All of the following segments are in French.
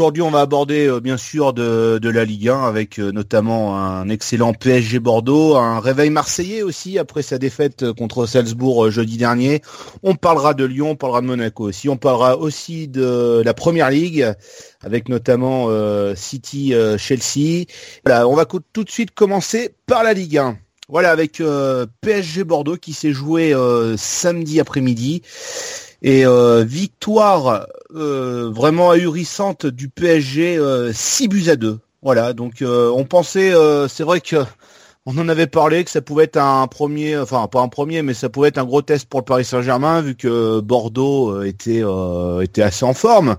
aujourd'hui, on va aborder euh, bien sûr de, de, la Ligue 1 avec euh, notamment un excellent PSG Bordeaux, un réveil marseillais aussi après sa défaite contre Salzbourg jeudi dernier. On parlera de Lyon, on parlera de Monaco aussi, on parlera aussi de la Première Ligue avec notamment City Chelsea. Voilà, on va tout de suite commencer par la Ligue 1. Voilà, avec PSG Bordeaux qui s'est joué samedi après-midi. Et euh, victoire euh, vraiment ahurissante du PSG, 6 euh, buts à 2. Voilà, donc on pensait, c'est vrai que on en avait parlé que ça pouvait être un premier, enfin pas un premier, mais ça pouvait être un gros test pour le Paris Saint-Germain vu que Bordeaux était était assez en forme.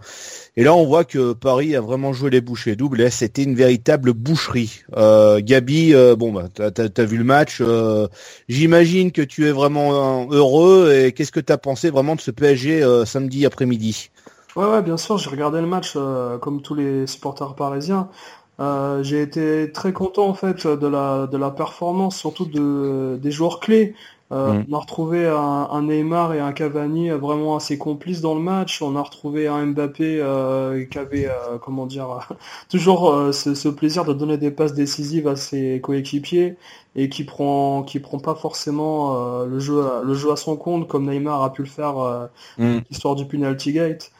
Et là, on voit que Paris a vraiment joué les bouchées doubles. C'était une véritable boucherie. Euh, Gabi, euh, bon, bah, t'as as, vu le match. Euh, j'imagine que tu es vraiment heureux. Et qu'est-ce que tu as pensé vraiment de ce PSG samedi après-midi? Ouais, ouais, bien sûr. J'ai regardé le match comme tous les supporters parisiens. j'ai été très content en fait de la de la performance, surtout de des joueurs clés. Euh, mm. On a retrouvé un, Neymar et un Cavani vraiment assez complices dans le match. On a retrouvé un Mbappé euh, qui avait, euh, comment dire, toujours ce, plaisir de donner des passes décisives à ses coéquipiers et qui prend, qui prend pas forcément le jeu, à, le jeu à son compte comme Neymar a pu le faire, mm. histoire du penalty gate.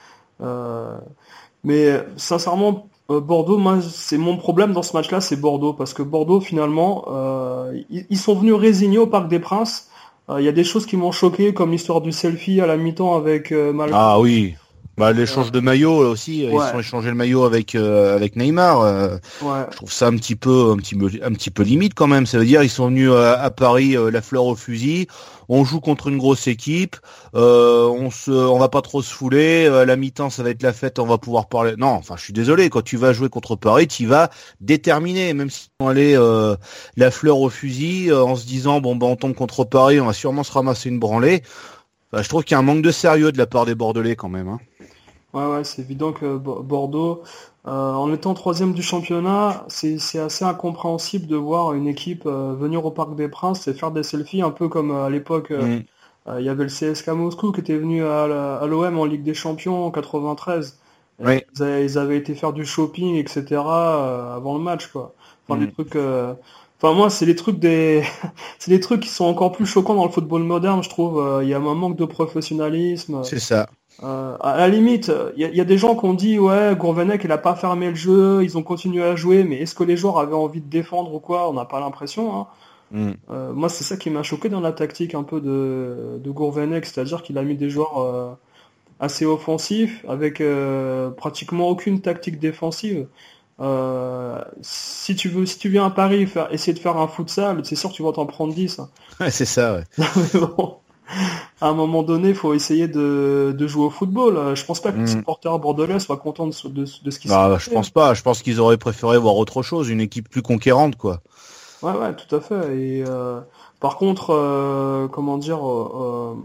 Mais sincèrement, Bordeaux, moi, c'est mon problème dans ce match-là, c'est Bordeaux, parce que Bordeaux, finalement, ils, sont venus résigner au Parc des Princes. Euh, il y a des choses qui m'ont choqué, comme l'histoire du selfie à la mi-temps avec euh. Ah oui, bah, l'échange de maillot aussi, ils ont échangé le maillot avec euh, avec Neymar. Je trouve ça un petit peu un petit un petit peu limite quand même. Ça veut dire ils sont venus à, Paris la fleur au fusil. On joue contre une grosse équipe. on se on va pas trop se fouler. À la mi-temps ça va être la fête. On va pouvoir parler. Non, enfin je suis désolé. Quand tu vas jouer contre Paris, tu vas déterminer. Même si on allait la fleur au fusil en se disant bon ben on tombe contre Paris, on va sûrement se ramasser une branlée. je trouve qu'il y a un manque de sérieux de la part des Bordelais quand même. Hein. Ouais, ouais, c'est évident que Bordeaux, euh, en étant troisième du championnat, c'est assez incompréhensible de voir une équipe euh, venir au Parc des Princes et faire des selfies, un peu comme euh, à l'époque, mm. il y avait le CSK Moscou qui était venu à, l'OM en Ligue des Champions en 93. Oui. Ils, avaient, été faire du shopping, etc. avant le match, quoi. Enfin, des mm. trucs. Enfin, moi, c'est les trucs des, c'est les trucs qui sont encore plus choquants dans le football moderne, je trouve. Il y a un manque de professionnalisme. C'est ça. Euh, à la limite, il y, a des gens qui ont dit ouais, Gourvenec il a pas fermé le jeu, ils ont continué à jouer, mais est-ce que les joueurs avaient envie de défendre ou quoi? On n'a pas l'impression. Hein. Mm. Euh, moi, c'est ça qui m'a choqué dans la tactique un peu de, de Gourvenec, c'est-à-dire qu'il a mis des joueurs euh, assez offensifs avec pratiquement aucune tactique défensive. si tu veux, si tu viens à Paris faire, essayer de faire un futsal, c'est sûr que tu vas t'en prendre 10. Hein. Ouais, c'est ça. Ouais. à un moment donné, il faut essayer de, jouer au football. Je pense pas que les hmm. supporters bordelais soient contents de, de, ce qui se bah, passe. Je pense pas. Je pense qu'ils auraient préféré voir autre chose, une équipe plus conquérante, quoi. Ouais, ouais, tout à fait. Et euh, par contre, euh, comment dire, euh,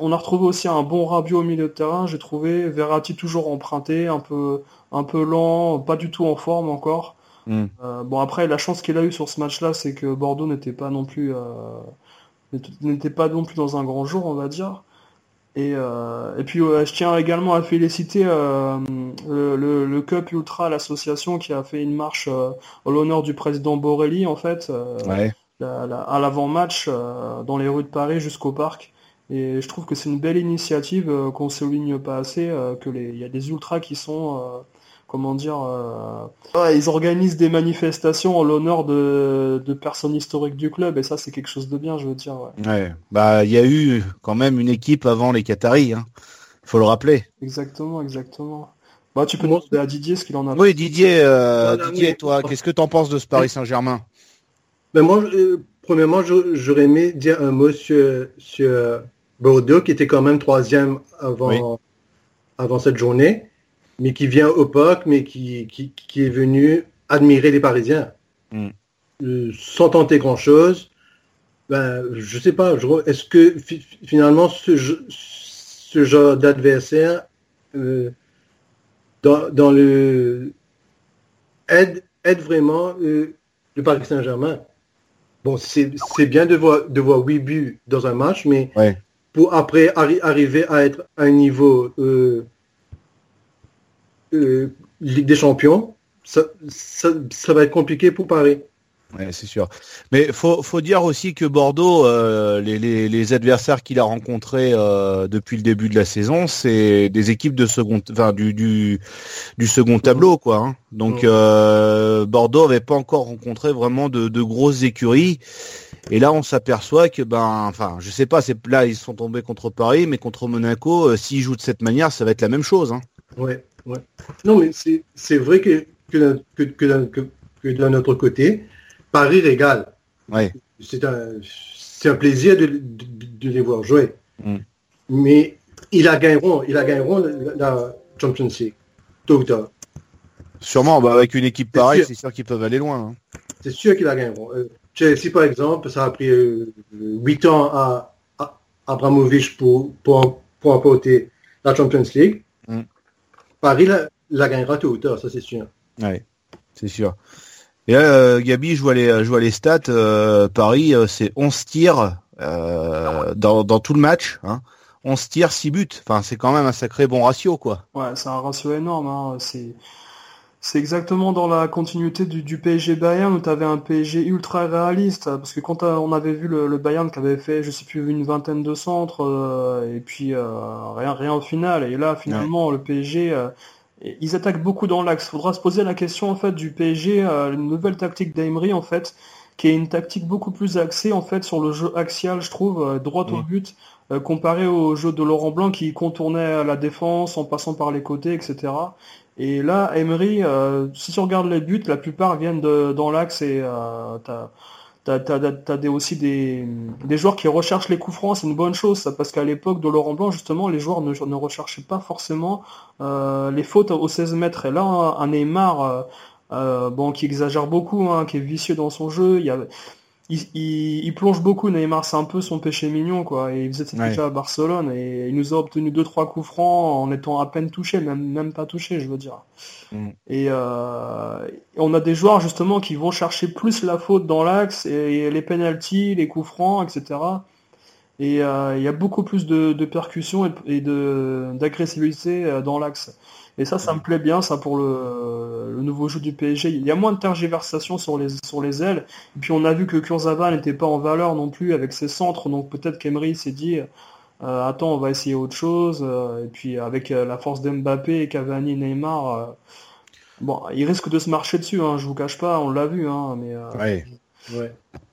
on a retrouvé aussi un bon Rabiot au milieu de terrain. J'ai trouvé Verratti toujours emprunté, un peu, un peu lent, pas du tout en forme encore. Hmm. bon après, la chance qu'il a eu sur ce match-là, c'est que Bordeaux n'était pas non plus n'était pas non plus dans un grand jour, on va dire. Et, euh, et puis je tiens également à féliciter euh, le, le, Cup Ultra, l'association qui a fait une marche euh, au l'honneur du président Borelli en fait, à l'avant-match dans les rues de Paris jusqu'au parc. Et je trouve que c'est une belle initiative qu'on souligne pas assez, que les, il y a des ultras qui sont comment dire, euh, ils organisent des manifestations en l'honneur de, personnes historiques du club et ça c'est quelque chose de bien, je veux dire. Ouais. Bah il y a eu quand même une équipe avant les Qataris, hein. Faut le rappeler. Exactement, exactement. Bah tu peux demander à Didier ce qu'il en a. Oui Didier, euh, Didier, toi, qu'est-ce que tu en penses de ce Paris Saint-Germain? Ben moi, euh, premièrement, j'aurais aimé dire un mot sur, Bordeaux qui était quand même troisième avant avant cette journée mais qui vient au parc, mais qui, qui, est venu admirer les Parisiens. Mm. Euh, sans tenter grand-chose. Ben, je sais pas, est-ce que finalement ce, ce genre d'adversaire euh, dans, dans, le aide, aide vraiment euh, le Paris Saint-Germain Bon, c'est bien de voir, de voir 8 buts dans un match, mais pour après arriver à être à un niveau euh, Ligue des Champions, ça, ça va être compliqué pour Paris. Ouais, c'est sûr. Mais faut faut dire aussi que Bordeaux, euh, les, les, les, adversaires qu'il a rencontrés euh, depuis le début de la saison, c'est des équipes de second, enfin du du, du second tableau quoi. Hein. Donc euh, Bordeaux avait pas encore rencontré vraiment de, de grosses écuries. Et là, on s'aperçoit que ben, enfin, je sais pas, c'est là ils sont tombés contre Paris, mais contre Monaco, euh, s'ils jouent de cette manière, ça va être la même chose. Hein. Ouais, ouais. Non, mais c'est vrai que que, que, que, que d'un autre côté Paris régale. Ouais. C'est un, un plaisir de, de, les voir jouer. Mm. Mais ils la gagneront, ils la gagneront la, Champions League, tôt ou tard. Sûrement, bah avec une équipe pareille, c'est sûr qu'ils peuvent aller loin. Hein. C'est sûr qu'ils la gagneront. Euh, Chelsea, par exemple, ça a pris euh, 8 ans à, à Abramovich pour, pour, pour emporter la Champions League. Paris la, la, gagnera tôt ou tard, ça c'est sûr. Ouais, c'est sûr. Et là, euh, Gabi, je vois les, je vois les stats. Euh, Paris, euh, c'est 11 tirs dans, dans tout le match. Hein. 11 tirs, 6 buts. Enfin, c'est quand même un sacré bon ratio, quoi. Ouais, c'est un ratio énorme. Hein. C'est c'est exactement dans la continuité du, du PSG Bayern où tu avais un PSG ultra réaliste. Parce que quand on avait vu le, Bayern qui avait fait, je sais plus, une vingtaine de centres, et puis rien, rien au final. Et là, finalement, le PSG, ils attaquent beaucoup dans l'axe. Faudra se poser la question en fait du PSG, euh, une nouvelle tactique d'Emery en fait, qui est une tactique beaucoup plus axée en fait sur le jeu axial, je trouve, euh, droit au but, euh, comparé au jeu de Laurent Blanc qui contournait la défense en passant par les côtés, etc. Et là, Emery, si tu regardes les buts, la plupart viennent de, dans l'axe et t'as T'as as, des, aussi des, des, joueurs qui recherchent les coups francs, c'est une bonne chose, ça, parce qu'à l'époque de Laurent Blanc, justement, les joueurs ne, recherchaient pas forcément euh, les fautes aux 16 mètres. Et là, un Neymar, euh, euh, bon, qui exagère beaucoup, hein, qui est vicieux dans son jeu, il y a, il, plonge beaucoup Neymar, c'est un peu son péché mignon quoi. Et il faisait déjà à Barcelone et il nous a obtenu deux trois coups francs en étant à peine touché, même même pas touché, je veux dire. Mm. Et, euh, on a des joueurs justement qui vont chercher plus la faute dans l'axe et, les penalties, les coups francs, etc. Et euh, il y a beaucoup plus de, de percussions et, de d'agressivité euh, dans l'axe. Et ça, ça me plaît bien, ça pour le, nouveau jeu du PSG. Il y a moins de tergiversation sur les sur les ailes. Et puis on a vu que Kurzawa n'était pas en valeur non plus avec ses centres, donc peut-être qu'Emery s'est dit euh, attends, on va essayer autre chose. Euh, et puis avec euh, la force d'Mbappé, Cavani, Neymar, bon, il risque de se marcher dessus. Hein, je vous cache pas, on l'a vu. Hein, mais ouais.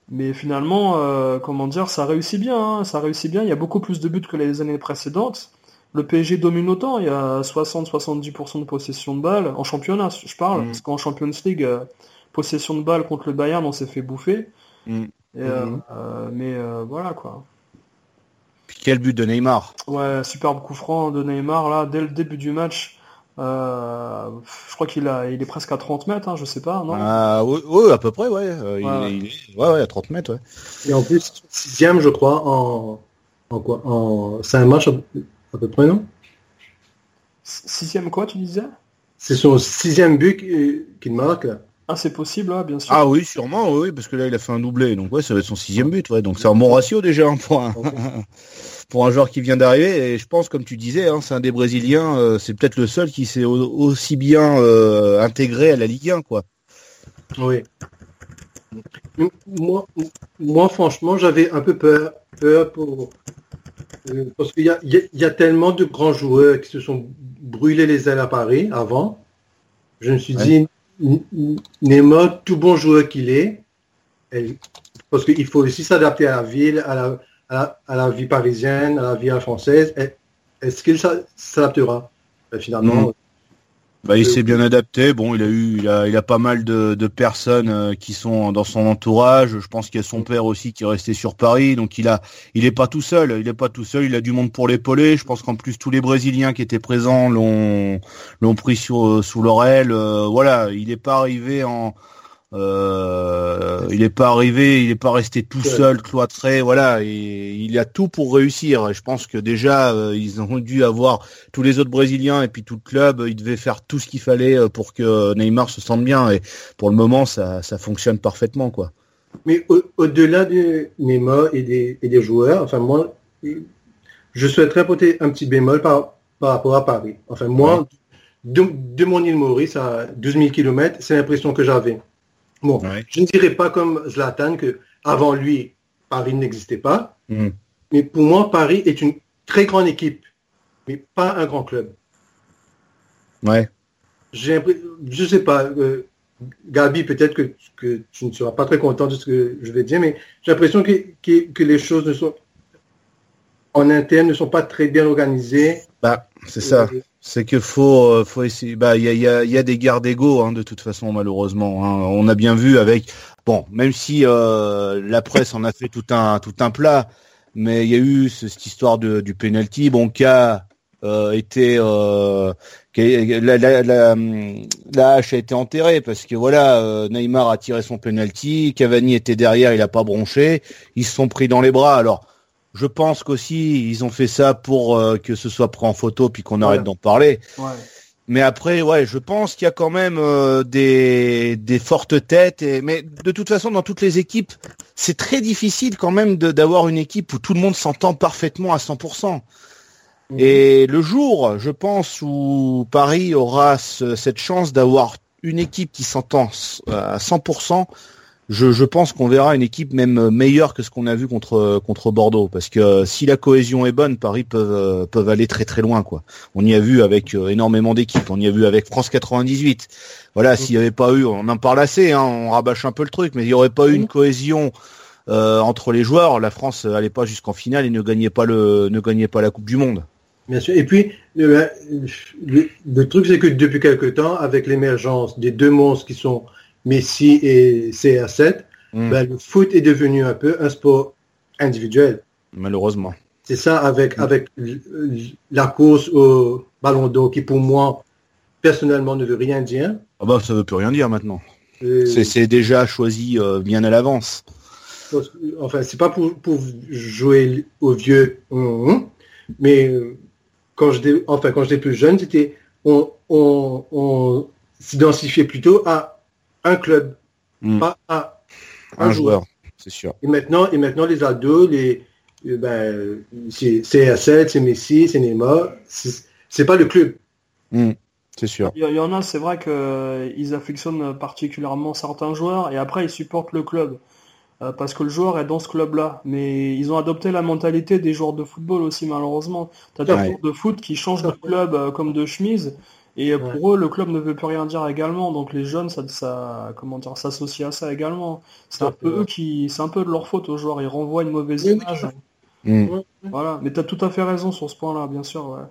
mais finalement, comment dire, ça réussit bien. Hein, ça réussit bien. Il y a beaucoup plus de buts que les années précédentes le PSG domine autant, il y a 60-70% de possession de balles, en championnat je parle, mm. parce qu'en Champions League, euh, possession de balles contre le Bayern, on s'est fait bouffer. Mm. Euh, mm-hmm. euh, mais voilà quoi. Puis quel but de Neymar? Ouais, superbe coup franc de Neymar là, dès le début du match. je crois qu'il a, il est presque à 30 mètres, hein, je sais pas, non? Ah, oui, à peu près, ouais. Il, est, ouais, ouais, à 30 mètres, ouais. Et en plus, sixième, je crois, en, en quoi En, c'est un match à peu près, non Sixième quoi, tu disais? C'est son sixième but qu'il marque, là. Ah, c'est possible, bien sûr. Ah oui, sûrement, oui, parce que là, il a fait un doublé. Donc, ouais, ça va être son sixième but, ouais. Donc, c'est un bon ratio déjà hein, pour, un, pour un joueur qui vient d'arriver. Et je pense, comme tu disais, hein, c'est un des Brésiliens, euh, c'est peut-être le seul qui s'est aussi bien euh, intégré à la Ligue 1, quoi. Oui. Moi, moi franchement, j'avais un peu peur, peur pour, parce qu'il y, a, tellement de grands joueurs qui se sont brûlés les ailes à Paris avant. Je me suis dit, Neymar, tout bon joueur qu'il est, parce qu'il faut aussi s'adapter à la ville, à la, vie parisienne, à la vie française. Est-ce qu'il s'adaptera? Ben, Finalement, mm. Bah, il s'est bien adapté. Bon, il a eu, il a, il a pas mal de, de personnes euh, qui sont dans son entourage. Je pense qu'il y a son père aussi qui est resté sur Paris, donc il a, il est pas tout seul. Il est pas tout seul. Il a du monde pour l'épauler. Je pense qu'en plus tous les Brésiliens qui étaient présents l'ont, l'ont pris sur, sous l'oreille. Euh, voilà, il n'est pas arrivé en euh, il n'est pas arrivé, il n'est pas resté tout seul, cloîtré, voilà. Et il a tout pour réussir. Et je pense que déjà, euh, ils ont dû avoir tous les autres Brésiliens et puis tout le club, ils devaient faire tout ce qu'il fallait euh, pour que Neymar se sente bien. Et pour le moment, ça, ça fonctionne parfaitement, quoi. Mais au-delà de Neymar et des, et des, joueurs, enfin moi, je souhaiterais porter un petit bémol par, par rapport à Paris. Enfin moi, de, mon île Maurice à 12 000 km, c'est l'impression que j'avais. Bon, je ne dirais pas comme Zlatan que avant lui, Paris n'existait pas. Hmm. Mais pour moi, Paris est une très grande équipe, mais pas un grand club. Ouais. J'ai je sais pas, euh, Gabi, peut-être que, que, tu ne seras pas très content de ce que je vais dire, mais j'ai l'impression que, que, les choses ne sont en interne ne sont pas très bien organisées. Bah, c'est ça. Euh, c'est que faut, euh, faut essayer. Bah, il y a, y, y a, des guerres d'ego, hein, de toute façon, malheureusement. Hein. On a bien vu avec. Bon, même si euh, la presse en a fait tout un tout un plat, mais il y a eu cette histoire de, du penalty, bon, qui euh, été euh, la, la, hache a été enterrée parce que voilà, Neymar a tiré son penalty, Cavani était derrière, il a pas bronché, ils se sont pris dans les bras. Alors je pense qu'aussi ils ont fait ça pour euh, que ce soit pris en photo puis qu'on arrête d'en parler. Mais après, ouais, je pense qu'il y a quand même euh, des, des fortes têtes. Et, mais de toute façon, dans toutes les équipes, c'est très difficile quand même d'avoir une équipe où tout le monde s'entend parfaitement à 100%. Mhm. Et le jour, je pense, où Paris aura cette chance d'avoir une équipe qui s'entend à 100%, je, je pense qu'on verra une équipe même meilleure que ce qu'on a vu contre contre Bordeaux parce que euh, si la cohésion est bonne, Paris peuvent euh, peuvent aller très très loin quoi. On y a vu avec euh, énormément d'équipes, on y a vu avec France 98. Voilà, s'il n'y avait pas eu, on en parle assez, hein, on rabâche un peu le truc, mais il n'y aurait pas eu une cohésion entre les joueurs, la France n'allait pas jusqu'en finale et ne gagnait pas le ne gagnait pas la Coupe du Monde. Bien sûr. Et puis le, le truc c'est que depuis quelque temps, avec l'émergence des deux monstres qui sont Messi et CR7, hmm. ben, le foot est devenu un peu un sport individuel. Malheureusement. C'est ça avec, hmm. avec la course au ballon d'eau qui pour moi, personnellement, ne veut rien dire. Ah bah ça veut plus rien dire maintenant. C'est déjà choisi euh, bien à l'avance. Enfin, c'est pas pour, pour, jouer au vieux, mais euh, quand j'étais enfin, quand j'étais plus jeune, c'était on, on, on s'identifiait plutôt à un club, hmm. pas un, joueur. C'est sûr. Et maintenant, et maintenant les ados, les, euh, ben, c'est A7, c'est Messi, c'est Neymar, c'est pas le club. Hmm. C'est sûr. Il y, en a, c'est vrai qu'ils affectionnent particulièrement certains joueurs et après ils supportent le club euh, parce que le joueur est dans ce club-là. Mais ils ont adopté la mentalité des joueurs de football aussi malheureusement. T'as des joueurs de foot qui changent de club euh, comme de chemise et pour eux, le club ne veut plus rien dire également, donc les jeunes, ça, ça comment dire, s'associent à ça également. C'est un peu eux qui, c'est un peu de leur faute aux joueurs. Ils renvoient une mauvaise image. Mm. Voilà. Mais tu as tout à fait raison sur ce point-là, bien sûr. Ouais.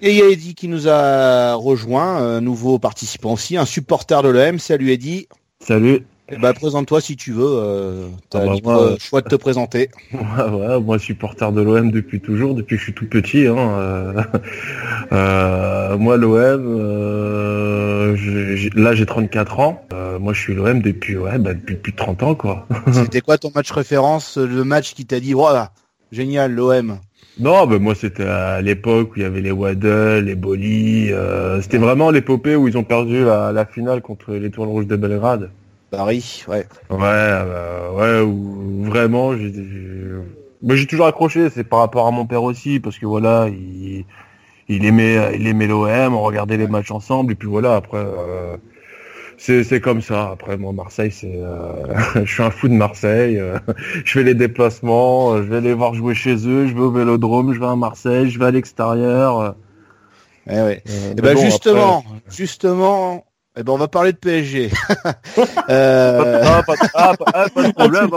Et il y a Eddy qui nous a rejoint, un nouveau participant aussi, un supporter de l'OM. Salut Eddy. Salut. Ben, présente-toi si tu veux. Euh, tu as ah bah, le choix de te présenter. Ouais, moi, supporter de l'OM depuis toujours, depuis que je suis tout petit. Hein, euh, euh, moi, l'OM, euh, là, j'ai 34 ans. moi, je suis l'OM depuis, ouais, bah, depuis plus de 30 ans, quoi. C'était quoi ton match référence, le match qui t'a dit, voilà, génial, l'OM non, ben moi c'était à l'époque où il y avait les Waddle, les Boli. c'était vraiment l'épopée où ils ont perdu la, la finale contre les Tours Rouges de Belgrade. Paris, ouais. Ouais, bah, ouais, ou vraiment, j'ai, j'ai toujours accroché, c'est par rapport à mon père aussi, parce que voilà, il, il aimait, il aimait l'OM, on regardait les matchs ensemble, et puis voilà, après, euh, c'est, comme ça. Après, moi, Marseille, c'est, euh, je suis un fou de Marseille. Euh, je fais les déplacements, je vais les voir jouer chez eux, je vais au Vélodrome, je vais à Marseille, je vais à l'extérieur. Eh ouais. et ben justement, justement, eh ben, on va parler de PSG. euh... ah, pas, ah, pas, pas, de problème.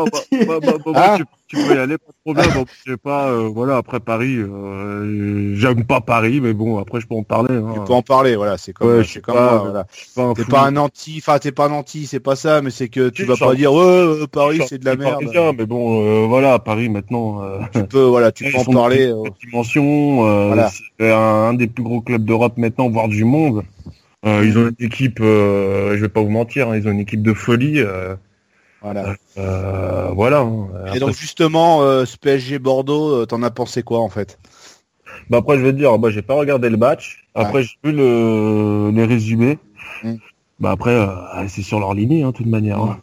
ah. tu, peux y aller, pas de problème. je sais pas, euh, voilà, après Paris, euh, j'aime pas Paris, mais bon, après je peux en parler. Hein. Tu peux en parler, voilà, c'est comme, ouais, je comme pas, moi, voilà. T'es pas un anti, enfin t'es pas un anti, c'est pas ça, mais c'est que tu vas pas dire, ouais, euh, Paris c'est de la merde. Parisien, mais bon, euh, voilà, Paris maintenant. Euh, tu peux, voilà, tu peux en parler. Dimension, voilà. c'est un, un des plus gros clubs d'Europe maintenant, voire du monde. Euh, ils ont une équipe, euh, je vais pas vous mentir, hein, ils ont une équipe de folie. Euh, voilà. voilà. Hein. Et donc justement, ce PSG Bordeaux, t'en as pensé quoi en fait? Bah après, je vais te dire, bah j'ai pas regardé le match. Après, j'ai vu le, les résumés. Mm. Bah après, c'est sur leur lignée, hein, de toute manière. Hein.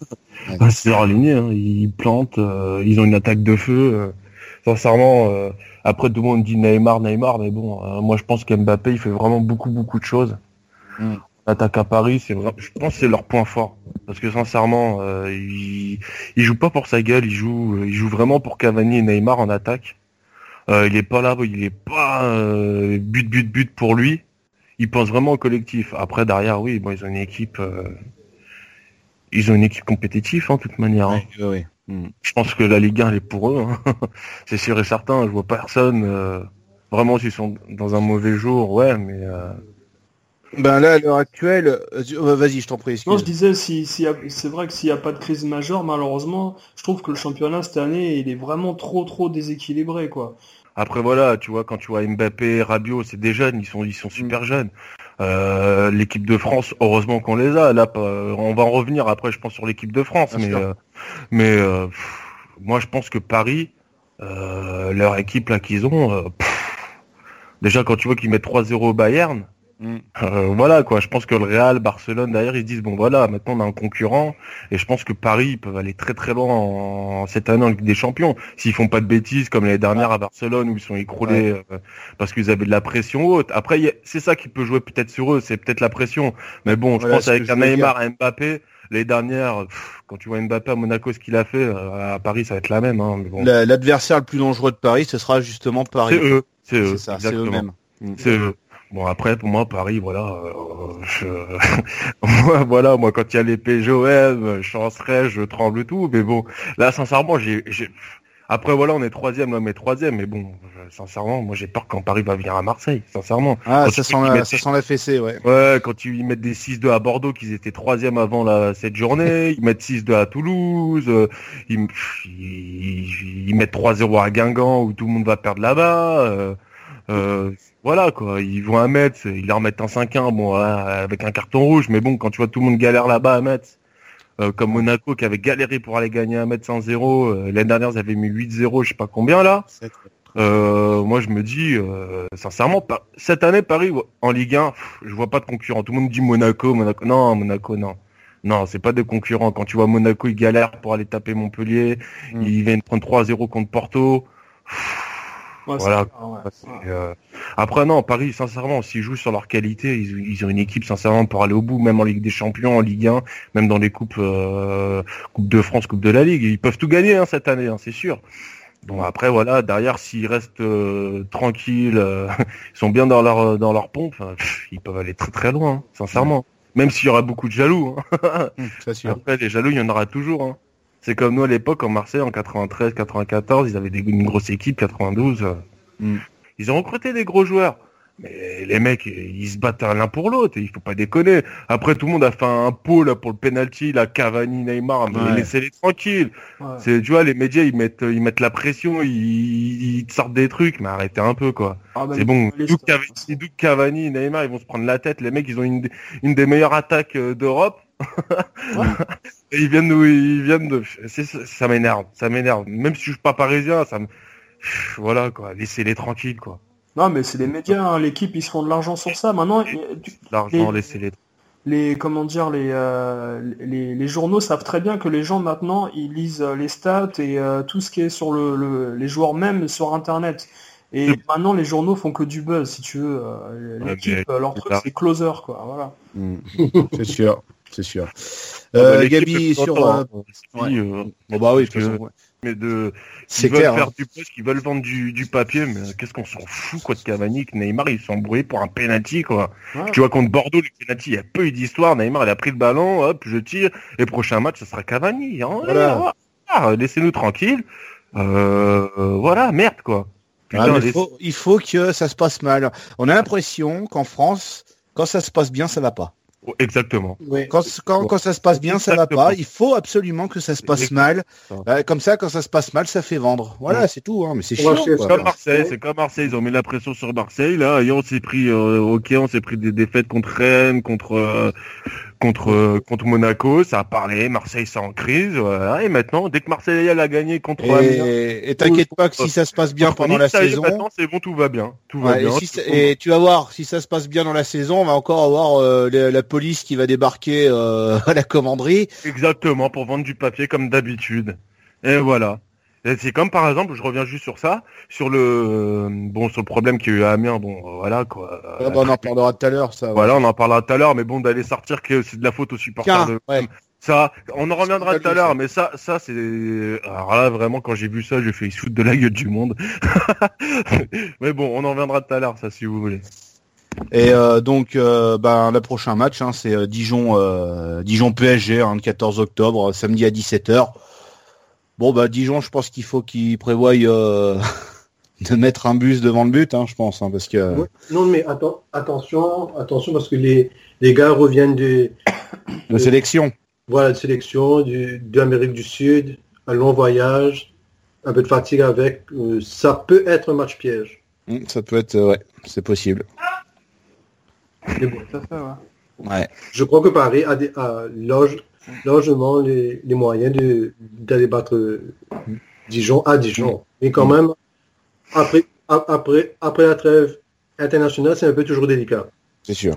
c'est leur lignée. Hein. Ils plantent, ils ont une attaque de feu. sincèrement, après tout le monde dit Neymar, Neymar, mais bon, moi je pense qu'Mbappé il fait vraiment beaucoup beaucoup de choses. Mm. Attaque à Paris, c'est je pense que c'est leur point fort. Parce que sincèrement, euh, il, il joue pas pour sa gueule, il joue, il joue vraiment pour Cavani et Neymar en attaque. Euh, il est pas là, il est pas euh, but but but pour lui. Il pense vraiment au collectif. Après derrière, oui, bon, ils ont une équipe, euh, ils ont une équipe compétitive en toute manière. hein. Mm. Je pense que la Ligue 1 elle est pour eux. hein. c'est sûr et certain. Je vois personne. euh, vraiment, s'ils sont dans un mauvais jour, ouais, mais euh, Ben là, à l'heure actuelle, euh, euh, vas-y, je t'en prie. Non, je disais, si, si c'est vrai que s'il n'y a pas de crise majeure, malheureusement, je trouve que le championnat cette année, il est vraiment trop trop déséquilibré, quoi. Après voilà, tu vois, quand tu vois Mbappé, Rabiot, c'est des jeunes, ils sont ils sont super jeunes. Euh, l'équipe de France, heureusement qu'on les a. Là, on va en revenir après, je pense sur l'équipe de France, Bien mais euh, mais euh, pff, moi je pense que Paris, euh, leur équipe là qu'ils ont, euh, pff, déjà quand tu vois qu'ils mettent 3-0 au Bayern, Mm. euh, voilà quoi. Je pense que le Real, Barcelone derrière, ils se disent bon voilà, maintenant on a un concurrent et je pense que Paris ils peuvent aller très très loin en, cette année en Ligue des Champions s'ils font pas de bêtises comme l'année dernière à Barcelone où ils sont écroulés euh, parce qu'ils avaient de la pression haute. Après a- c'est ça qui peut jouer peut-être sur eux, c'est peut-être la pression. Mais bon, je pense avec un Neymar, un Mbappé, les dernières, pff, quand tu vois Mbappé à Monaco ce qu'il a fait euh, à Paris, ça va être la même. Hein, bon. L'adversaire le plus dangereux de Paris, ce sera justement Paris. C'est eux, c'est eux, C'est ça, c'est exactement. eux-mêmes. C'est eux. Bon après pour moi Paris voilà euh, je... moi voilà moi quand il y a les PGOM je chancerai je tremble tout mais bon là sincèrement j'ai après voilà on est troisième là mais troisième mais bon euh, sincèrement moi j'ai peur quand Paris va venir à Marseille sincèrement Ah, Quand ça sent, la, mettent- ça sent la fessée, ouais. Ouais, quand ils mettent des 6-2 à Bordeaux, qu'ils étaient troisième avant la, cette journée, ils mettent 6-2 à Toulouse, euh, ils, ils mettent 3-0 à Guingamp où tout le monde va perdre là-bas. euh, euh, voilà quoi, ils vont à Metz, ils leur mettent un 5-1, bon, voilà, avec un carton rouge, mais bon, quand tu vois tout le monde galère là-bas à Metz, euh, comme Monaco qui avait galéré pour aller gagner à Metz 1-0, euh, l'année dernière ils avaient mis 8-0, je sais pas combien là. Euh, moi, je me dis, euh, sincèrement, cette année, Paris, en Ligue 1, pff, je vois pas de concurrent. Tout le monde dit Monaco, Monaco. Non, Monaco, non. Non, c'est pas des concurrents. Quand tu vois Monaco, ils galèrent pour aller taper Montpellier. Mm. Ils viennent prendre 3-0 contre Porto. Ouais, Voilà. ouais. Euh, Après, non, Paris, sincèrement, s'ils jouent sur leur qualité, ils, ils ont une équipe, sincèrement, pour aller au bout, même en Ligue des Champions, en Ligue 1, même dans les coupes, euh, Coupe de France, Coupe de la Ligue. Ils peuvent tout gagner hein, cette année, hein, c'est sûr. Bon, après, voilà, derrière, s'ils restent euh, tranquilles, euh, ils sont bien dans leur dans leur pompe, pff, ils peuvent aller très très loin, hein, sincèrement. Même s'il y aura beaucoup de jaloux. Hein. Mm, C'est sûr. Après, les jaloux, il y en aura toujours. C'est comme nous à l'époque, en Marseille, en 93, 94, ils avaient des, une grosse équipe, 92. euh, Mm. Ils ont recruté des gros joueurs. Mais les mecs, ils se battent l'un pour l'autre, il faut pas déconner. Après, tout le monde a fait un pot là pour le penalty, la Cavani, Neymar, mais Ouais. laissez-les tranquilles. Ouais. C'est, tu vois, les médias, ils mettent, ils mettent la pression, ils, ils te sortent des trucs, mais arrêtez un peu, quoi. Ah, bah, C'est bon. stars, Cavani, Cavani, Neymar, ils vont se prendre la tête. Les mecs, ils ont une, une des meilleures attaques euh, Et ils viennent nous, ils viennent de, ça m'énerve, ça m'énerve. Même si je suis pas parisien, ça me, voilà, quoi. Laissez-les tranquilles, quoi. Non, mais c'est les médias, hein, l'équipe, ils se font de l'argent sur ça. Maintenant, il- tu- L'argent, laissez-les. les comment dire les, euh, les les journaux savent très bien que les gens maintenant ils lisent euh, les stats et euh, tout ce qui est sur le, le- les joueurs même sur internet et maintenant les journaux font que du buzz si tu veux euh, Ouais, l'équipe euh, leur truc c'est closer quoi voilà Mm. C'est sûr, c'est sûr. Ah bah, Euh, l'équipe, Gabi, sur... euh, hein. Euh, Bon bah oui, de parce toute que- façon, ouais. mais de, c'est ils veulent clair. faire hein. du poste, ils veulent vendre du, du papier, mais qu'est-ce qu'on s'en fout, quoi, de Cavani, que Neymar, ils sont embrouillés pour un penalty, quoi. Ouais. Tu vois, contre Bordeaux, le penalty, il y a peu eu d'histoire. Neymar, il a pris le ballon, hop, je tire. Et prochain match, ce sera Cavani. hein. Voilà. Ah, Laissez-nous tranquilles. Euh, euh, voilà, merde, quoi. Ah, Putain, faut- il faut que ça se passe mal. On a l'impression qu'en France, quand ça se passe bien, ça va pas. Exactement. Quand, quand, quand ça se passe bien, ça va Exactement. pas. Il faut absolument que ça se passe mal. Exactement. Euh, comme ça, quand ça se passe mal, ça fait vendre. Voilà, Ouais. c'est tout. Hein. Mais c'est Ouais, chiant. c'est quoi. Comme Marseille, c'est comme Marseille, ils ont mis la pression sur Marseille, là, et on s'est pris, euh, ok, on s'est pris des défaites contre Rennes, contre, euh, contre, contre Monaco, ça a parlé, Marseille c'est en crise, et maintenant, dès que Marseille a gagné contre Et t'inquiète pas que si ça se passe bien pendant la saison, c'est bon, tout va bien, tout va ouais, et, bien. si et tu vas voir, si ça se passe bien dans la saison, on va encore avoir euh, la, la police qui va débarquer euh, à la commanderie. Exactement, pour vendre du papier comme d'habitude. Et voilà. C'est comme par exemple, je reviens juste sur ça, sur le bon sur le problème qu'il y a eu à Amiens, bon voilà quoi. Ah, bah, on en parlera tout à l'heure, ça. Voilà, on en parlera tout à l'heure, mais bon d'aller sortir que c'est de la faute aux supporters de ouais. ça, on en reviendra tout à l'heure, mais ça, ça c'est alors là vraiment quand j'ai vu ça, j'ai fait ils se foutent de la gueule du monde. mais bon, on en reviendra tout à l'heure, ça si vous voulez. Et euh, donc, euh, ben, le prochain match, hein, c'est euh, Dijon, euh, Dijon PSG, hein, le 14 octobre, samedi à 17h. Bon, bah Dijon, je pense qu'il faut qu'ils prévoient euh, de mettre un bus devant le but, hein, je pense, hein, parce que. Non, mais atten- attention, attention, parce que les, les gars reviennent de, De sélection. voilà, de sélection, du, d'Amérique du Sud, un long voyage, un peu de fatigue avec. euh, ça peut être un match piège. Hum, Ça peut être, euh, ouais, c'est possible. Bon, ouais. Ouais. je crois que Paris a, des, a large- largement les, les moyens de, d'aller battre Dijon à Dijon. Mais quand même, après, a- après, après la trêve internationale, c'est un peu toujours délicat. C'est sûr.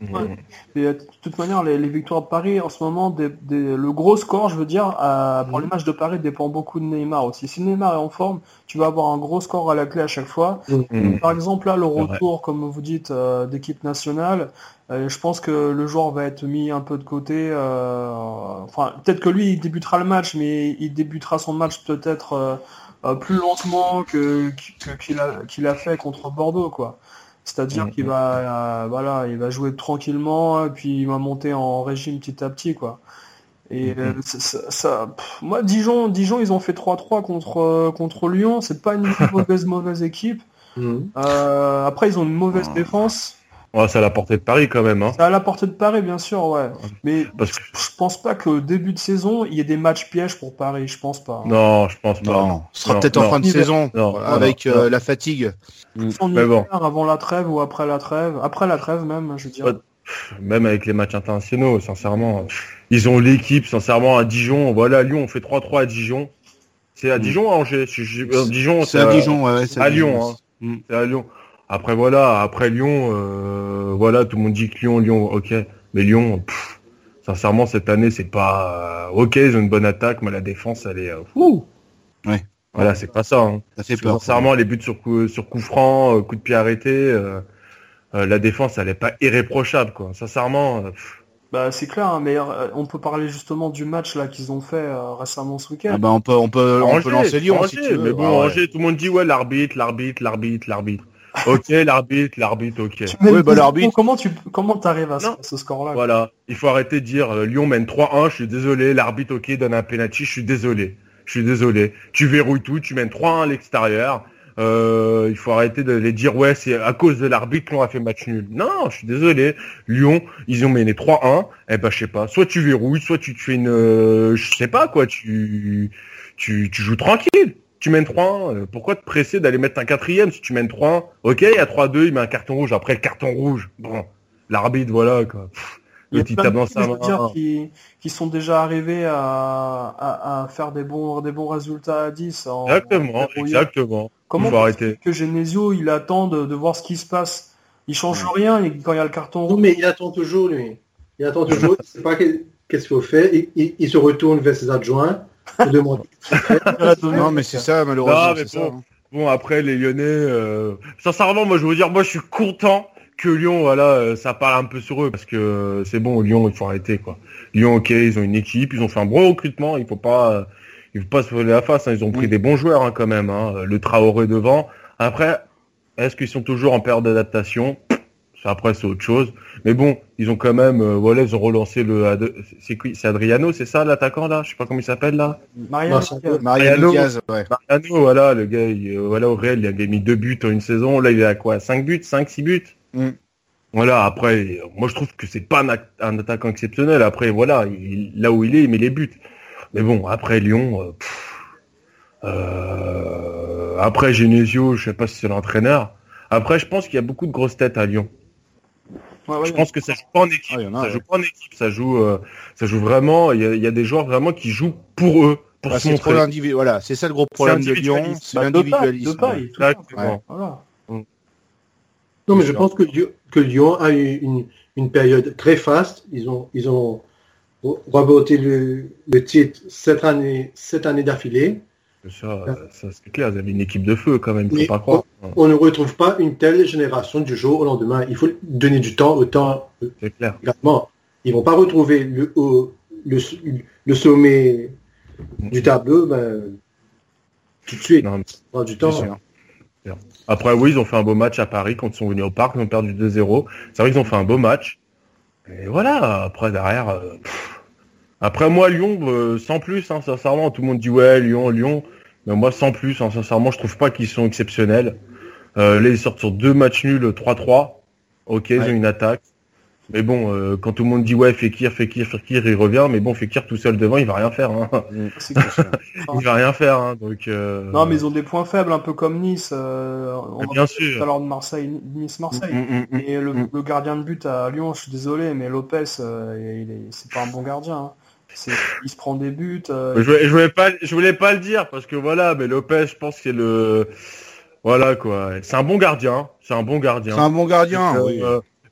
Ouais. Et euh, de toute manière, les, les victoires de Paris en ce moment, des, des- le gros score, je veux dire, pour les matchs de Paris dépend beaucoup de Neymar aussi. Si Neymar est en forme, tu vas avoir un gros score à la clé à chaque fois. Mm. Par exemple, là, le retour, comme vous dites, euh, d'équipe nationale, euh, je pense que le joueur va être mis un peu de côté. euh, enfin, peut-être que lui, il débutera le match, mais il débutera son match peut-être euh, euh, plus lentement que qu'il a qu'il a fait contre Bordeaux, quoi. C'est-à-dire Mhm. qu'il va, euh, voilà, il va jouer tranquillement, et puis il va monter en régime petit à petit, quoi. Et euh, ça, ça- pff, moi, Dijon, Dijon, ils ont fait 3-3 contre contre Lyon. C'est pas une mauvaise mauvaise équipe. Après, ils ont une mauvaise Ah. défense. C'est à la portée de Paris quand même, hein. C'est à la portée de Paris, bien sûr, ouais. Mais Parce que je pense pas qu'au début de saison, il y ait des matchs pièges pour Paris. Je pense pas. non, je pense pas. Non, ce sera peut-être en fin de saison, Non, voilà, non, avec non. euh, la fatigue. En Mais bon. avant la trêve ou après la trêve. Après la trêve même, je. Ouais. Même avec les matchs internationaux, sincèrement, ils ont l'équipe, sincèrement, à Dijon. Voilà, Lyon, on fait 3-3 à Dijon. C'est à Mm. Dijon, à Angers. Euh, Dijon, C'est à Dijon, ouais, ouais, c'est à Dijon. Lyon, hein. C'est à Lyon. Après voilà, après Lyon, euh, voilà, tout le monde dit que Lyon, Lyon, ok. Mais Lyon, pff, sincèrement, cette année, c'est pas. euh, ok, ils ont une bonne attaque, mais la défense, elle est. euh, fou. Ouais. Voilà, c'est pas ça. Hein. Ça fait Parce que peur. Sincèrement, les buts sur coup, sur coup franc, euh, coup de pied arrêté, euh, euh, la défense, elle est pas irréprochable, quoi. Sincèrement, euh, pff, Bah, c'est clair, hein, mais euh, on peut parler justement du match là qu'ils ont fait euh, récemment ce week-end. Ah bah, on peut, on peut, on Angers, peut lancer Lyon Angers, si tu veux. Mais bon, Ah ouais. Angers, tout le monde dit ouais, l'arbitre, l'arbitre, l'arbitre, l'arbitre. Ok, l'arbitre, l'arbitre, ok. Tu Ouais, bah, 2-0, l'arbitre- Comment tu comment t'arrives à ce, ce score-là Voilà, il faut arrêter de dire euh, Lyon mène 3-1, je suis désolé, l'arbitre ok donne un penalty, je suis désolé. Je suis désolé. Tu verrouilles tout, tu mènes 3-1 à l'extérieur. Euh, il faut arrêter de les dire ouais c'est à cause de l'arbitre qu'on a fait match nul. Non, je suis désolé. Lyon, ils ont mené 3-1. Eh ben je sais pas. Soit tu verrouilles, soit tu te fais une, euh, je sais pas quoi. Tu, tu, tu joues tranquille. Tu mènes 3-1. euh, Pourquoi te presser d'aller mettre un quatrième si tu mènes 3-1 Ok, il y a 3-2, il met un carton rouge. Après le carton rouge, bon, l'arbitre voilà quoi. Pff, veux dire, main. qui, qui sont déjà arrivés à, à, à faire des bons, des bons résultats à 10. En, Exactement, en exactement. Comment arrêter. que Genesio, il attend de, de voir ce qui se passe? Il change rien et quand il y a le carton Non, rouge. mais il attend toujours, lui. Il attend toujours. Il sait pas que- qu'est-ce qu'il faut faire. Il, il- il se retourne vers ses adjoints. Non, mais c'est ça, malheureusement. Non, mais c'est bon. ça, hein. Bon, après, les Lyonnais, euh... sincèrement, moi, je veux dire, moi, je suis content que Lyon, voilà, euh, ça parle un peu sur eux, parce que euh, c'est bon, Lyon, il faut arrêter, quoi. Lyon, ok, ils ont une équipe, ils ont fait un bon recrutement, il faut pas, euh, il faut pas se voler la face, hein, ils ont pris des bons joueurs, hein, quand même, hein, le Traoré devant. Après, est-ce qu'ils sont toujours en période d'adaptation? Ça, Après, c'est autre chose. Mais bon, ils ont quand même, euh, voilà, ils ont relancé le, c'est qui C'est Adriano, c'est ça, l'attaquant, là? Je sais pas comment il s'appelle, là Mariano, Mariano Mariano. Diaz, ouais. Mariano, voilà, le gars, il, euh, voilà, au Real, il avait mis deux buts en une saison. Là, il est à quoi? 5 buts? 5, 6 buts? Mm. Voilà, après, moi, je trouve que c'est pas un, attaquant exceptionnel. Après, voilà, il- là où il est, il met les buts. Mais bon, après, Lyon, euh, pff, euh, après, Genesio, je sais pas si c'est l'entraîneur. Après, je pense qu'il y a beaucoup de grosses têtes à Lyon. Ouais, ouais, Je pense que ça joue pas en équipe. Ah, a, ça ouais. joue pas en équipe. Ça joue, euh, ça joue vraiment. Il y a, il y a des joueurs vraiment qui jouent pour eux, pour Bah, se montrer. Voilà, c'est ça le gros problème de Lyon, c'est Bah, l'individualisme. Voilà. Non, mais je pense que Lyon, que Lyon a eu une, une période très faste. Ils ont, ils ont remporté le, le titre cette année, cette année d'affilée. Ça, ça c'est clair, vous avez une équipe de feu quand même, faut pas croire. On ne retrouve pas une telle génération du jour au lendemain. Il faut donner du temps au temps C'est clair. également. Ils vont pas retrouver le, au- le, le sommet du tableau ben, tout de suite. Non, prend du temps. Après, oui, ils ont fait un beau match à Paris quand ils sont venus au parc, ils ont perdu 2-0. C'est vrai qu'ils ont fait un beau match. Et voilà, après, derrière... euh, pff. Après, moi, Lyon, euh, sans plus, hein, sincèrement, tout le monde dit, ouais, Lyon, Lyon. Mais moi, sans plus, hein, sincèrement, je trouve pas qu'ils sont exceptionnels. Euh, là, ils sortent sur deux matchs nuls, 3-3. Ok, ils ont une attaque. Mais bon, euh, quand tout le monde dit, ouais, Fekir, Fekir, Fekir, il revient. Mais bon, Fekir tout seul devant, il va rien faire. Hein. Clair. Il va rien faire. Hein, donc, euh, Non, mais ils ont des points faibles, un peu comme Nice. euh, on bien sûr. Tout à l'heure de Marseille, Nice-Marseille. Mm, mm, mm. Et le, Mm. le gardien de but à Lyon, je suis désolé, mais Lopez, euh, il est, c'est pas un bon gardien. hein. Il se prend des buts. euh, Je voulais, je voulais pas, je voulais pas le dire parce que voilà, mais Lopez, je pense que c'est le, voilà quoi. C'est un bon gardien, c'est un bon gardien. C'est un bon gardien. Euh, oui.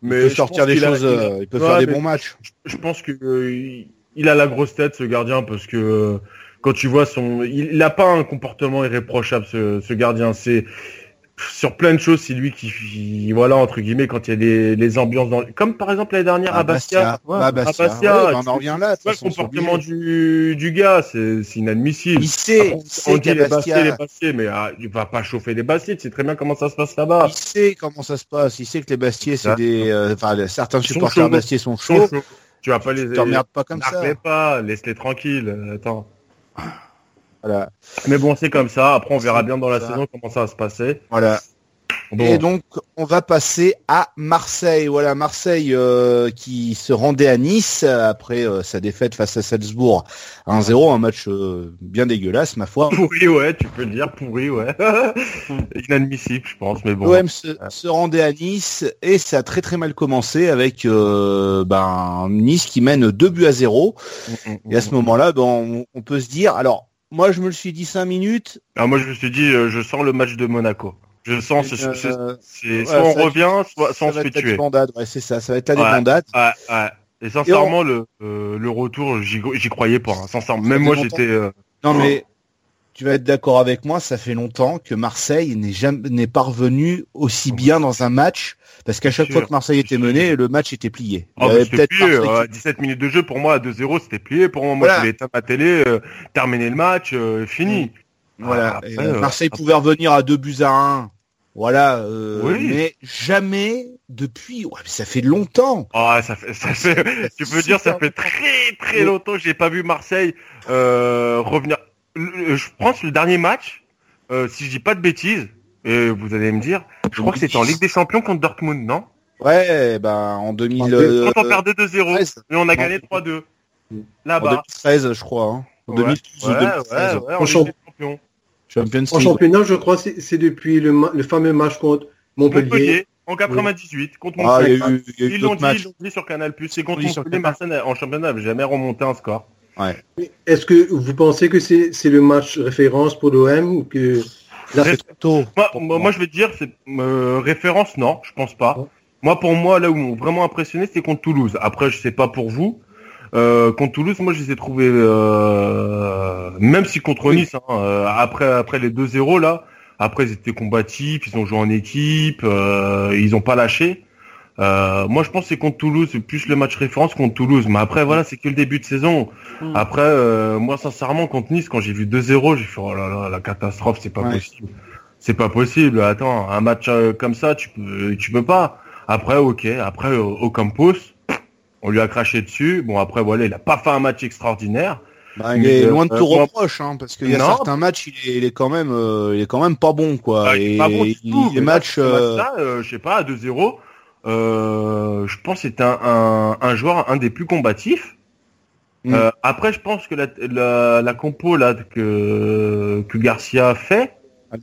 mais il peut sortir des choses, a- euh, il peut Ouais, faire des bons matchs. Je pense que euh, il- il a la grosse tête ce gardien parce que euh, quand tu vois son, il, il a pas un comportement irréprochable ce, ce gardien. C'est sur plein de choses, c'est lui qui, qui- voilà entre guillemets quand il y a des les ambiances dans, comme par exemple l'année dernière à Bastia. ouais, Bastia. Bastia, Ouais, on en revient là. Tu vois, le c'est comportement du, du gars, c'est c'est inadmissible. Il sait, Après, il on dit les Bastiers, les Bastia, Bastiers, mais ah, il va pas chauffer les Bastiers, tu sais très bien comment ça se passe là-bas. il sait comment ça se passe. Il sait que les Bastiers, c'est des, euh, enfin, certains supporters. Bastiers sont chauds. Tu vas pas les... T'emmerdes pas comme ça. Pas, laisse-les tranquilles, attends. Voilà. Mais bon, c'est comme ça, après on verra bien dans la Ça. saison comment ça va se passer. Voilà. Bon, Et donc, on va passer à Marseille. Voilà, Marseille euh, qui se rendait à Nice après euh, sa défaite face à Salzbourg 1-0, un match euh, bien dégueulasse, ma foi. pourri, ouais, tu peux le dire, pourri, ouais. Inadmissible, je pense, mais bon. L'OM se, se rendait à Nice et ça a très très mal commencé avec euh, ben, Nice qui mène 2 buts à 0. Mm, mm, Et à ce mm. moment-là, ben, on, on peut se dire, alors moi je me le suis dit 5 minutes. Ah, moi je me suis dit, euh, je sens le match de Monaco. Je sens, c'est, Euh, c'est- ouais, soit on revient, soit, soit on se fait tuer. ouais, c'est ça, ça va être la débandade. Ouais, ouais. Et sincèrement, le, euh, le retour, j'y, croyais pas. hein, sincèrement. Même moi, j'étais. euh, Non mais tu vas être d'accord avec moi, ça fait longtemps que Marseille n'est jamais n'est pas revenu aussi bien dans un match parce qu'à chaque sûr, fois que Marseille était mené, le match était plié. Oh, peut-être plié. Marseille euh, 17 minutes de jeu pour moi à 2-0, c'était plié. Pour moi, moi, Voilà. je voulais éteindre ma télé, euh, terminer le match, euh, fini. qui- voilà, Après, Et, euh, Marseille pouvait revenir à deux buts à un. Voilà, euh, Oui. mais jamais depuis. Ouais, mais ça fait longtemps. Ah, ça fait, ça fait, tu peux dire, ça fait très très longtemps que j'ai pas vu Marseille euh, revenir. Le- Je pense le dernier match, euh, si je dis pas de bêtises, et vous allez me dire, je crois que c'était en Ligue des Champions contre Dortmund, non? Ouais, ben en 2000, En euh, Quand on perdait 2-0, 13. mais on a gagné 3-2. en Là-bas. 2013, je crois. Hein. En Ouais. 2012 ou Ouais, 2013. ouais, ouais, en En Ligue des Champions. Champions En championnat, je crois que c'est depuis le, ma- le fameux match contre Montpellier. Montpellier, en 98, contre Ah, Montpellier. a eu, il y a eu Ils l'ont dit, matchs. ils l'ont dit sur Canal+. C'est contre Montpellier, Marseille en championnat n'avait jamais remonté un score. Est-ce que vous pensez que c'est c'est le match référence pour l'OM ou que là, C'est trop tôt. Moi, pour moi, moi, je vais te dire, c'est euh, référence, non, je pense pas. Ouais. Moi, pour moi, là où m'ont vraiment impressionné, c'est contre Toulouse. Après, je sais pas pour vous. Euh, contre Toulouse, moi, je les ai trouvés, euh, même si contre Oui. Nice, hein, euh, après après les 2-0 là, après ils étaient combatifs, ils ont joué en équipe, euh, ils ont pas lâché. Euh, moi, je pense que c'est contre Toulouse, c'est plus le match référence contre Toulouse. Mais après, voilà, c'est que le début de saison. Mm. Après, euh, moi, sincèrement, contre Nice, quand j'ai vu 2-0, j'ai fait oh là là, la catastrophe, c'est pas Ouais. possible. C'est pas possible. Attends, un match euh, comme ça, tu peux, tu peux pas. Après, ok. Après, au, au Campos, on lui a craché dessus. Bon, après, voilà, il a pas fait un match extraordinaire. Bah, il est Euh, loin de euh, tout reproche, hein, parce qu'il y a Non. certains matchs, il est, il est quand même, euh, il est quand même pas bon, quoi. Ah, il est et pas bon du il- tout, les matchs, euh, euh, je sais pas, à 2-0, euh, je pense que c'est un, un, un joueur, un des plus combatifs. Mm. Euh, après, je pense que la, la, la compo là que, que Garcia fait,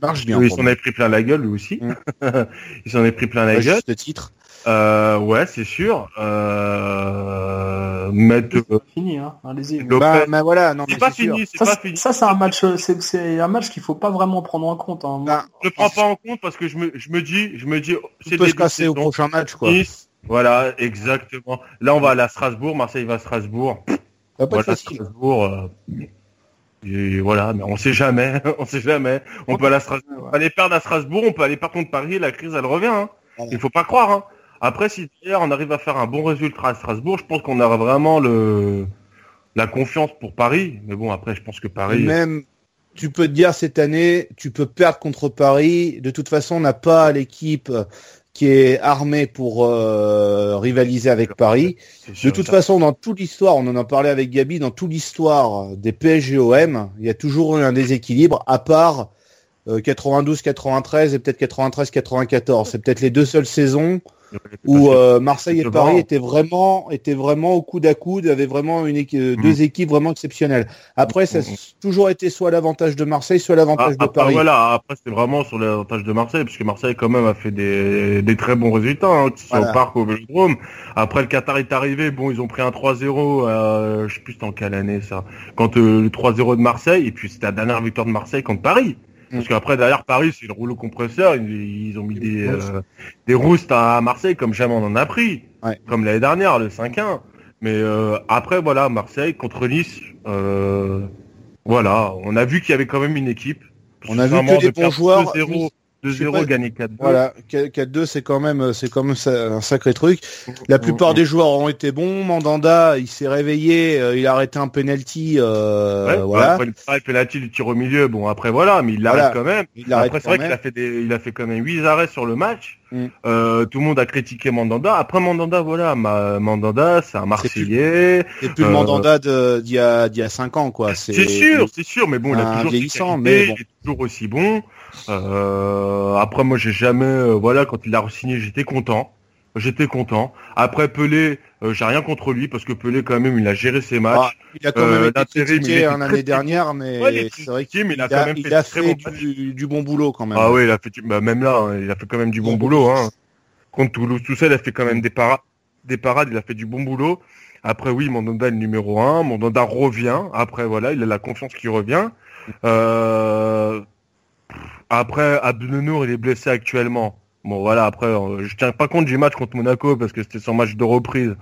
marche bien. il s'en est pris plein la gueule lui aussi. Mm. il s'en est pris plein la gueule. juste titre. Euh, ouais, c'est sûr. Euh, mettre euh, C'est fini, hein. Allez-y. Bah, bah voilà, non, c'est pas fini, c'est Ça, pas c'est- fini. ça, c'est un match, c'est, c'est un match qu'il faut pas vraiment prendre en compte. Hein. Bah, Je le prends pas en compte parce que je me, je me dis, je me dis, c'est peut se de passer au prochain match, quoi. Nice, voilà, exactement. Là, on va aller à Strasbourg, Marseille va à Strasbourg. Va pas Voilà, facile. Strasbourg. euh, Et voilà, mais on sait jamais, on sait jamais. On peut aller, aller perdre à Strasbourg, on peut aller par contre Paris, la crise elle revient. Hein. Il faut pas croire. Hein. Après, si hier on arrive à faire un bon résultat à Strasbourg, je pense qu'on aura vraiment le la confiance pour Paris. Mais bon, après, je pense que Paris. Même, tu peux te dire cette année, tu peux perdre contre Paris. De toute façon, on n'a pas l'équipe qui est armée pour euh, rivaliser avec Paris. De toute façon, dans toute l'histoire, on en a parlé avec Gabi, dans toute l'histoire des PSGOM, il y a toujours eu un déséquilibre, à part 92-93 euh, et peut-être 93-94. C'est peut-être les deux seules saisons où euh, Marseille et Paris étaient vraiment étaient vraiment au coude à coude, avaient vraiment une euh, deux mm. équipes vraiment exceptionnelles. Après, ça a mm. toujours été soit l'avantage de Marseille, soit l'avantage ah, de Paris. Voilà, après c'est vraiment sur l'avantage de Marseille, parce que Marseille quand même a fait des, des très bons résultats, hein, au parc, au Vélodrome. Après le Qatar est arrivé, bon ils ont pris un 3-0, euh, je sais plus en quelle année ça, quand euh, le 3-0 de Marseille, et puis c'était la dernière victoire de Marseille contre Paris. Parce qu'après, derrière Paris, c'est le rouleau compresseur. Ils, ont mis des, euh, des roustes à Marseille comme jamais on en a pris. Comme l'année dernière, le 5-1. Mais euh, après, voilà, Marseille contre Nice, euh, voilà, on a vu qu'il y avait quand même une équipe. On a vu que des bons joueurs. 2-0 gagné 4-2. Voilà, 4-2 c'est quand même c'est quand même un sacré truc. La plupart des joueurs ont été bons. Mandanda, il s'est réveillé, euh, il a arrêté un penalty. Euh, voilà. Après le penalty du tir au milieu, bon après voilà, mais il l'arrête quand même. Il après c'est vrai qu'il a fait des, il a fait quand même 8 arrêts sur le match. Mm. Euh, tout le monde a critiqué Mandanda. Après Mandanda, voilà, ma, Mandanda, c'est un Marseillais. C'est plus, le Mandanda d'il y a d'il y a 5 ans quoi. C'est sûr, c'est sûr, mais bon, il a toujours vieillissant, mais bon. il est toujours aussi bon. Euh, après, moi, j'ai jamais, euh, voilà, quand il a signé, j'étais content. J'étais content. Après Pelé, euh, j'ai rien contre lui parce que Pelé quand même il a géré ses matchs. Ah, il a quand même été critiqué l'année dernière, mais c'est vrai qu'il a, quand même fait, du, bon boulot quand même. Ah oui, il a fait bah, même là, hein, il a fait quand même du bon, boulot. Hein. Contre Toulouse, tout seul, il a fait quand même des parades, des parades, il a fait du bon boulot. Après oui, Mandanda est le numéro un, Mandanda revient. Après voilà, il a la confiance qui revient. Euh, après, Abdenour, il est blessé actuellement. Bon, voilà, après, euh, je tiens pas compte du match contre Monaco parce que c'était son match de reprise.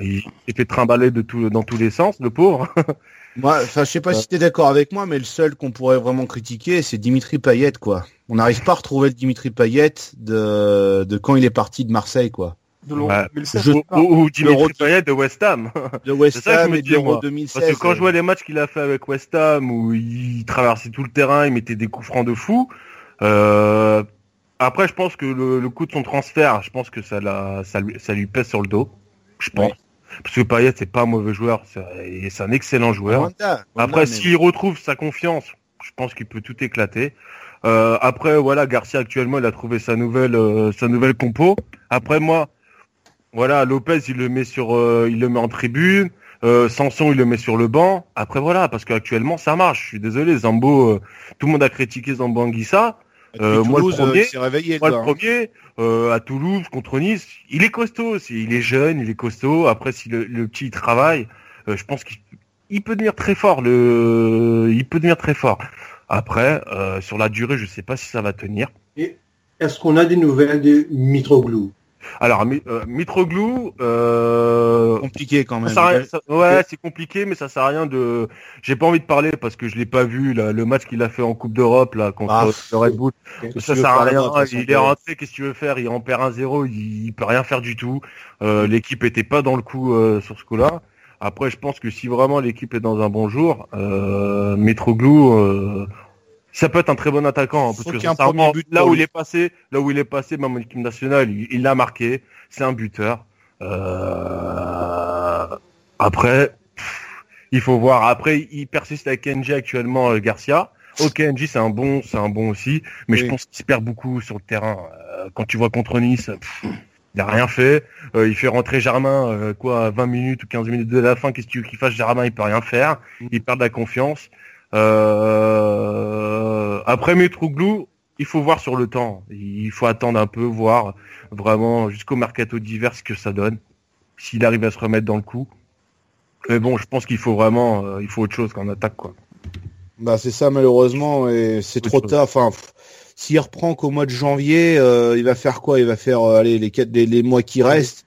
Il s'est fait trimballer de tout, dans tous les sens, le pauvre. moi, enfin, je sais pas si tu es d'accord avec moi, mais le seul qu'on pourrait vraiment critiquer, c'est Dimitri Payet, quoi. On n'arrive pas à retrouver le Dimitri Payet de, de quand il est parti de Marseille, quoi. De ou, Dimitri Payet de West Ham. De West Ham et de 2016. Parce que quand je vois les matchs qu'il a fait avec West Ham, où il traversait tout le terrain, il mettait des coups francs de fou, euh, après, je pense que le, le, coût de son transfert, je pense que ça, la, ça, lui, ça lui pèse sur le dos. Je pense. Parce que Payet, c'est pas un mauvais joueur, c'est un excellent joueur. après, s'il retrouve sa confiance, je pense qu'il peut tout éclater. Euh, après, voilà, Garcia actuellement, il a trouvé sa nouvelle, euh, sa nouvelle compo. Après, moi, voilà, Lopez, il le met sur, euh, il le met en tribune. Euh, Sanson, il le met sur le banc. Après, voilà, parce qu'actuellement, ça marche. Je suis désolé, Zambo, euh, tout le monde a critiqué Zambo Anguissa. Euh, moi, le premier, réveillé, moi, le premier à Toulouse contre Nice, il est costaud. Il est jeune, il est costaud. Après, si le, petit travaille, je pense qu'il peut devenir très fort. Le, il peut devenir très fort. Après, sur la durée, je sais pas si ça va tenir. Et est-ce qu'on a des nouvelles de Mitroglou? Alors, euh, Mitroglou, euh, compliqué quand même. ouais, c'est compliqué, mais ça sert à rien de. J'ai pas envie de parler parce que je l'ai pas vu le match qu'il a fait en Coupe d'Europe là contre ah, le Red Bull. Ça sert à rien. Il est rentré, qu'est-ce que tu veux faire? Il en perd un 0 il, peut rien faire du tout. Euh, l'équipe était pas dans le coup euh, sur ce coup-là. Après, je pense que si vraiment l'équipe est dans un bon jour, euh, Mitroglou, ça peut être un très bon attaquant hein, parce que là où il est passé, là où il est passé, même en équipe nationale, il l'a marqué. C'est un buteur. Euh... Après, il faut voir. Après, il persiste avec NG actuellement, euh, Garcia. Ok, NG c'est un bon, c'est un bon aussi, mais je pense qu'il se perd beaucoup sur le terrain. Euh, quand tu vois contre Nice, il a rien fait. Euh, il fait rentrer Germain, quoi, 20 minutes ou 15 minutes de la fin. Qu'est-ce que tu veux qu'il fasse Germain? Il peut rien faire. Il perd de la confiance. Euh, après Metroglou, il faut voir sur le temps. Il faut attendre un peu, voir vraiment jusqu'au mercato d'hiver ce que ça donne. S'il arrive à se remettre dans le coup. Mais bon, je pense qu'il faut vraiment, euh, il faut autre chose qu'en attaque, quoi. Bah c'est ça malheureusement et c'est trop tard. Enfin, s'il reprend qu'au mois de janvier, euh, il va faire quoi? Il va faire allez les quatre les, mois qui restent.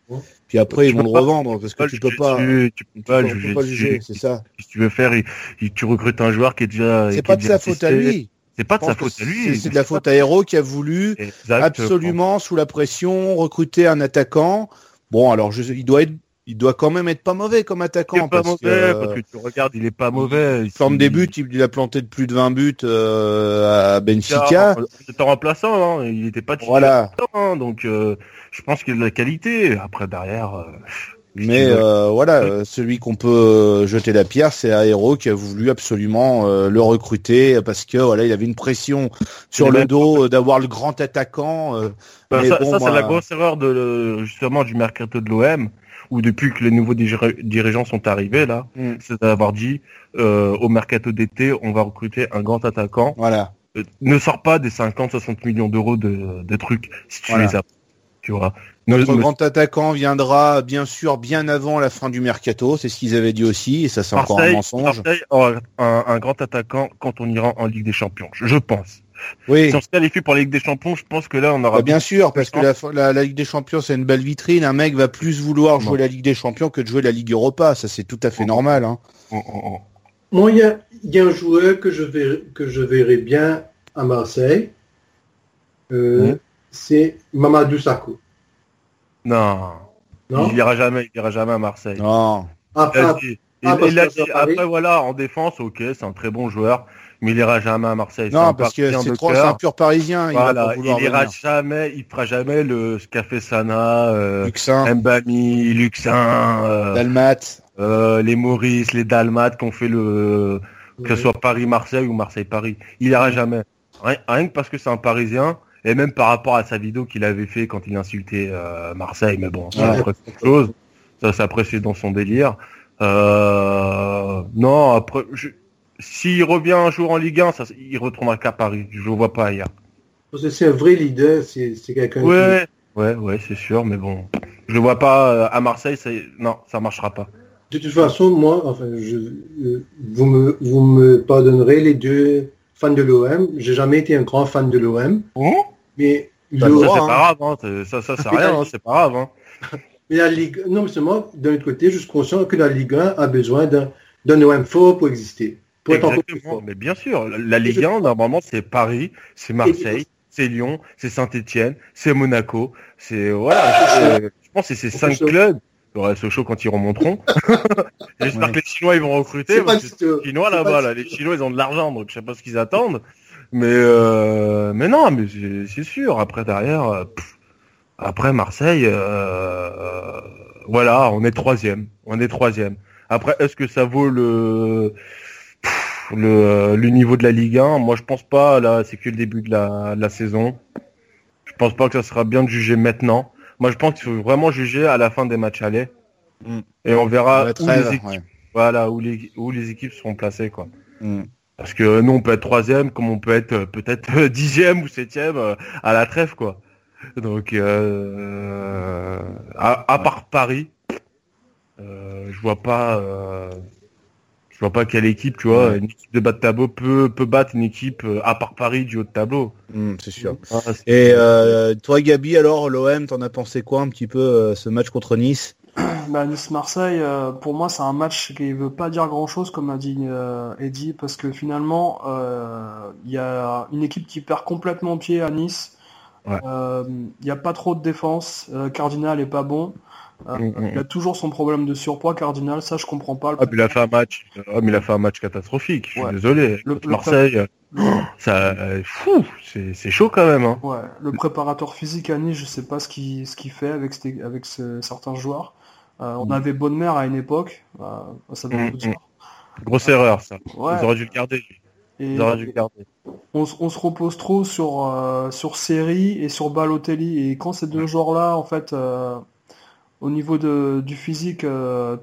Puis après, Tu ils vont le pas- revendre parce que tu peux pas. tu peux pas juger pas c'est ça. Si tu veux faire, il- il- tu recrutes un joueur qui est déjà. C'est pas de sa faute à lui. C'est pas de sa faute à lui. C'est de la faute à Hero qui a voulu absolument sous la pression recruter un attaquant. Bon, alors je, il doit être, il doit quand même être pas mauvais comme Il est attaquant pas parce mauvais, que, euh, parce que tu regardes, il est pas mauvais. il plante des buts, il il a planté de plus de 20 buts euh, à Benfica. C'est en remplaçant, hein. il était pas titulaire, Voilà. hein. donc euh, je pense qu'il a de la qualité. Après derrière, euh, Mais euh, voilà, euh, celui qu'on peut euh, jeter la pierre, c'est Aero qui a voulu absolument euh, le recruter parce que voilà, il avait une pression sur le dos euh, d'avoir le grand attaquant. euh, Bah, mais ça, bon, ça, c'est la grosse erreur de justement du mercato de l'OM, où depuis que les nouveaux diri- dirigeants sont arrivés là, Mm. c'est d'avoir dit euh, au mercato d'été, on va recruter un grand attaquant. Voilà. Euh, ne sors pas des 50-60 millions d'euros de, de trucs si tu Voilà. les as. Tu vois. Notre grand attaquant viendra bien sûr bien avant la fin du mercato, c'est ce qu'ils avaient dit aussi, et ça c'est encore un mensonge. Marseille aura un, un grand attaquant quand on ira en Ligue des Champions, je, je pense. Oui, Si on se qualifie pour la Ligue des Champions, je pense que là on aura bah, bien sûr, parce que la, la- la Ligue des Champions c'est une belle vitrine, un mec va plus vouloir Non. jouer la Ligue des Champions que de jouer la Ligue Europa, ça c'est tout à fait normal. Hein. Oh, oh, oh. Moi, il y a, il y a un joueur que je, verrai, que je verrai bien à Marseille. Euh, Mhm. C'est Mamadou Sakho. Non, Non? Il ira jamais, il ira jamais à Marseille. Non. Après, Il il- il a dit- voilà, en défense, ok, c'est un très bon joueur, mais il ira jamais à Marseille. C'est Non, parce que c'est trop, c'est un pur parisien, il va Voilà, pas il ira venir. jamais, il fera jamais le ce qu'a fait Sana, euh, Luxin, Mbami, Luxin, euh, Dalmat. euh, les Maurice, les Dalmates qui ont fait le que ce soit Paris-Marseille ou Marseille-Paris. Il ira jamais. Rien, rien que parce que c'est un Parisien, et même par rapport à sa vidéo qu'il avait fait quand il insultait euh, Marseille, mais bon, ça Ouais. après c'est chose. Ça, après c'est dans son délire. Euh, non, après, je- s'il revient un jour en Ligue 1, ça, il retournera qu'à Paris. Je le vois pas ailleurs. parce que c'est un vrai leader, c'est c'est quelqu'un qui- Ouais, ouais, ouais, c'est sûr, mais bon, je le vois pas euh, à Marseille. Ça, non, ça marchera pas. De toute façon, moi, enfin, je, vous, me, vous me pardonnerez les deux fans de l'OM. J'ai jamais été un grand fan de l'OM, mais le Ça, droit, c'est hein. pas grave, hein. ça, ça, c'est rien, hein, c'est pas grave. Hein. mais la Ligue, non, mais seulement, d'un autre côté, je suis conscient que la Ligue 1 a besoin d'un d'un OM fort pour exister. Pour être Exactement, fort. mais bien sûr, la, la Ligue 1, normalement, c'est Paris, c'est Marseille, c'est Lyon, c'est Saint-Etienne, c'est Monaco, c'est voilà. Je pense que c'est ces cinq clubs. Il y aura Sochaux quand ils remonteront. J'espère Ouais. que les Chinois ils vont recruter. Parce que les Chinois là-bas, là, les. Chinois ils ont de l'argent, donc je sais pas ce qu'ils attendent. Mais euh, mais non, mais c'est- sûr. Après derrière, euh, pff, après Marseille, euh, voilà, on est troisième, on est troisième. Après, est-ce que ça vaut le pff, le, euh, le niveau de la Ligue 1 Moi, je pense pas. Là, c'est que le début de la, de la saison. Je pense pas que ça sera bien de juger maintenant. Moi, je pense qu'il faut vraiment juger à la fin des matchs allés. Mm. Et on verra où trêve, les équipes, ouais. voilà, où les, où les équipes seront placées, quoi. Mm. Parce que nous, on peut être troisième, comme on peut être euh, peut-être euh, dixième ou septième euh, à la trêve, quoi. Donc, euh, à, à part Paris, euh, je vois pas, euh, je vois pas quelle équipe, tu vois, Ouais. une équipe de bas de tableau peut peut battre une équipe à part Paris du haut de tableau. Mm, c'est sûr. Ah, Et euh, toi, Gabi, alors l'OM, t'en as pensé quoi un petit peu ce match contre Nice? Bah, Nice-Marseille, euh, pour moi, c'est un match qui veut pas dire grand-chose, comme a dit euh, Eddie, parce que finalement, euh, il y a une équipe qui perd complètement pied à Nice. Ouais. Euh, Il n'y a pas trop de défense. Euh, Cardinal est pas bon. Euh, Mm, mm, Il a toujours son problème de surpoids, Cardinal. Ça, je comprends pas. Le- Ah, mais il a fait un match, ah, mais il a fait un match catastrophique. Je suis Ouais. désolé. Le- Marseille, euh, ça, euh, c'est chaud quand même. Hein. Ouais, le préparateur physique à Nice, je sais pas ce qu'il ce fait avec, ces- avec ce- certains joueurs. Euh, on Mm. avait Bonne à une époque. euh, ça Mm, dire. Grosse erreur, ça. Ouais. Ils auraient dû le garder. Et Ils auraient dû le garder. on, se repose trop sur euh, sur Seri et sur Balotelli. Et quand ces deux joueurs-là, en fait, au niveau de, du physique,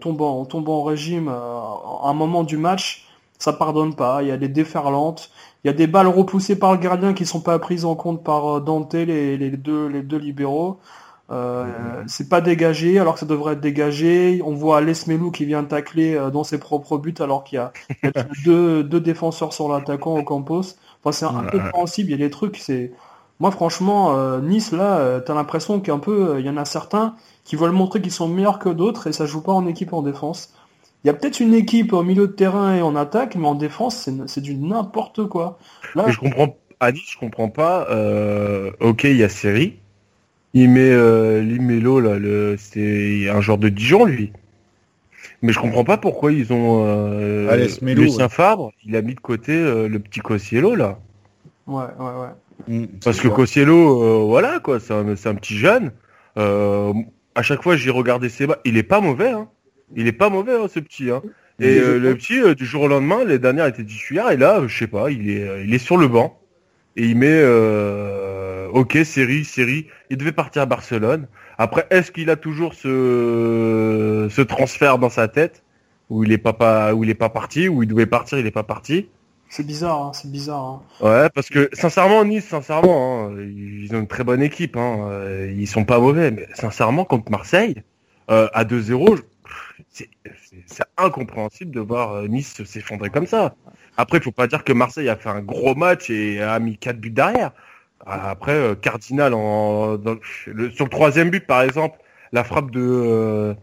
tombent en, tombent en régime à un moment du match, ça pardonne pas. Il y a des déferlantes. Il y a des balles repoussées par le gardien qui sont pas prises en compte par Dante, les, les deux les deux libéraux. Euh, c'est pas dégagé alors que ça devrait être dégagé. On voit Lesmelou qui vient tacler euh, dans ses propres buts alors qu'il y a, il y a deux, deux défenseurs sur l'attaquant au Campos. Enfin, c'est incompréhensible. Il y a des trucs, c'est Moi, franchement, euh, Nice, là, euh, t'as l'impression qu'un peu, il y en a certains qui veulent montrer qu'ils sont meilleurs que d'autres et ça joue pas en équipe en défense. Il y a peut-être une équipe au milieu de terrain et en attaque, mais en défense, c'est du n'importe quoi. Là, je comprends. À Nice, je comprends pas. ok, il y a série. Il met Limelo là, le, c'est un genre de Dijon lui. Mais je comprends pas pourquoi ils ont euh, Lucien Fabre, il a mis de côté euh, le petit Cossiello là. Ouais, ouais, ouais. Mm, Parce que Cossiello, euh, voilà quoi, c'est un, un, petit jeune. Euh, à chaque fois, j'ai regardé ses bas, il est pas mauvais, hein. Il est pas mauvais hein, ce petit. Hein. Et le petit, du jour au lendemain, les dernières étaient titulaires et là, je sais pas, il est, il est sur le banc et il met, ok, série, série. Il devait partir à Barcelone. Après, est-ce qu'il a toujours ce, ce transfert dans sa tête? Où il est pas, où il est pas parti, où il devait partir, il est pas parti? C'est bizarre, hein, c'est bizarre. Hein. Ouais, parce que sincèrement, Nice, sincèrement, hein, ils ont une très bonne équipe. Hein, euh, ils sont pas mauvais, mais sincèrement, contre Marseille, euh, à 2-0, c'est incompréhensible de voir euh, Nice s'effondrer comme ça. Après, il faut pas dire que Marseille a fait un gros match et a mis quatre buts derrière. Après, euh, Cardinal, en, le, sur le troisième but, par exemple, la frappe de, euh,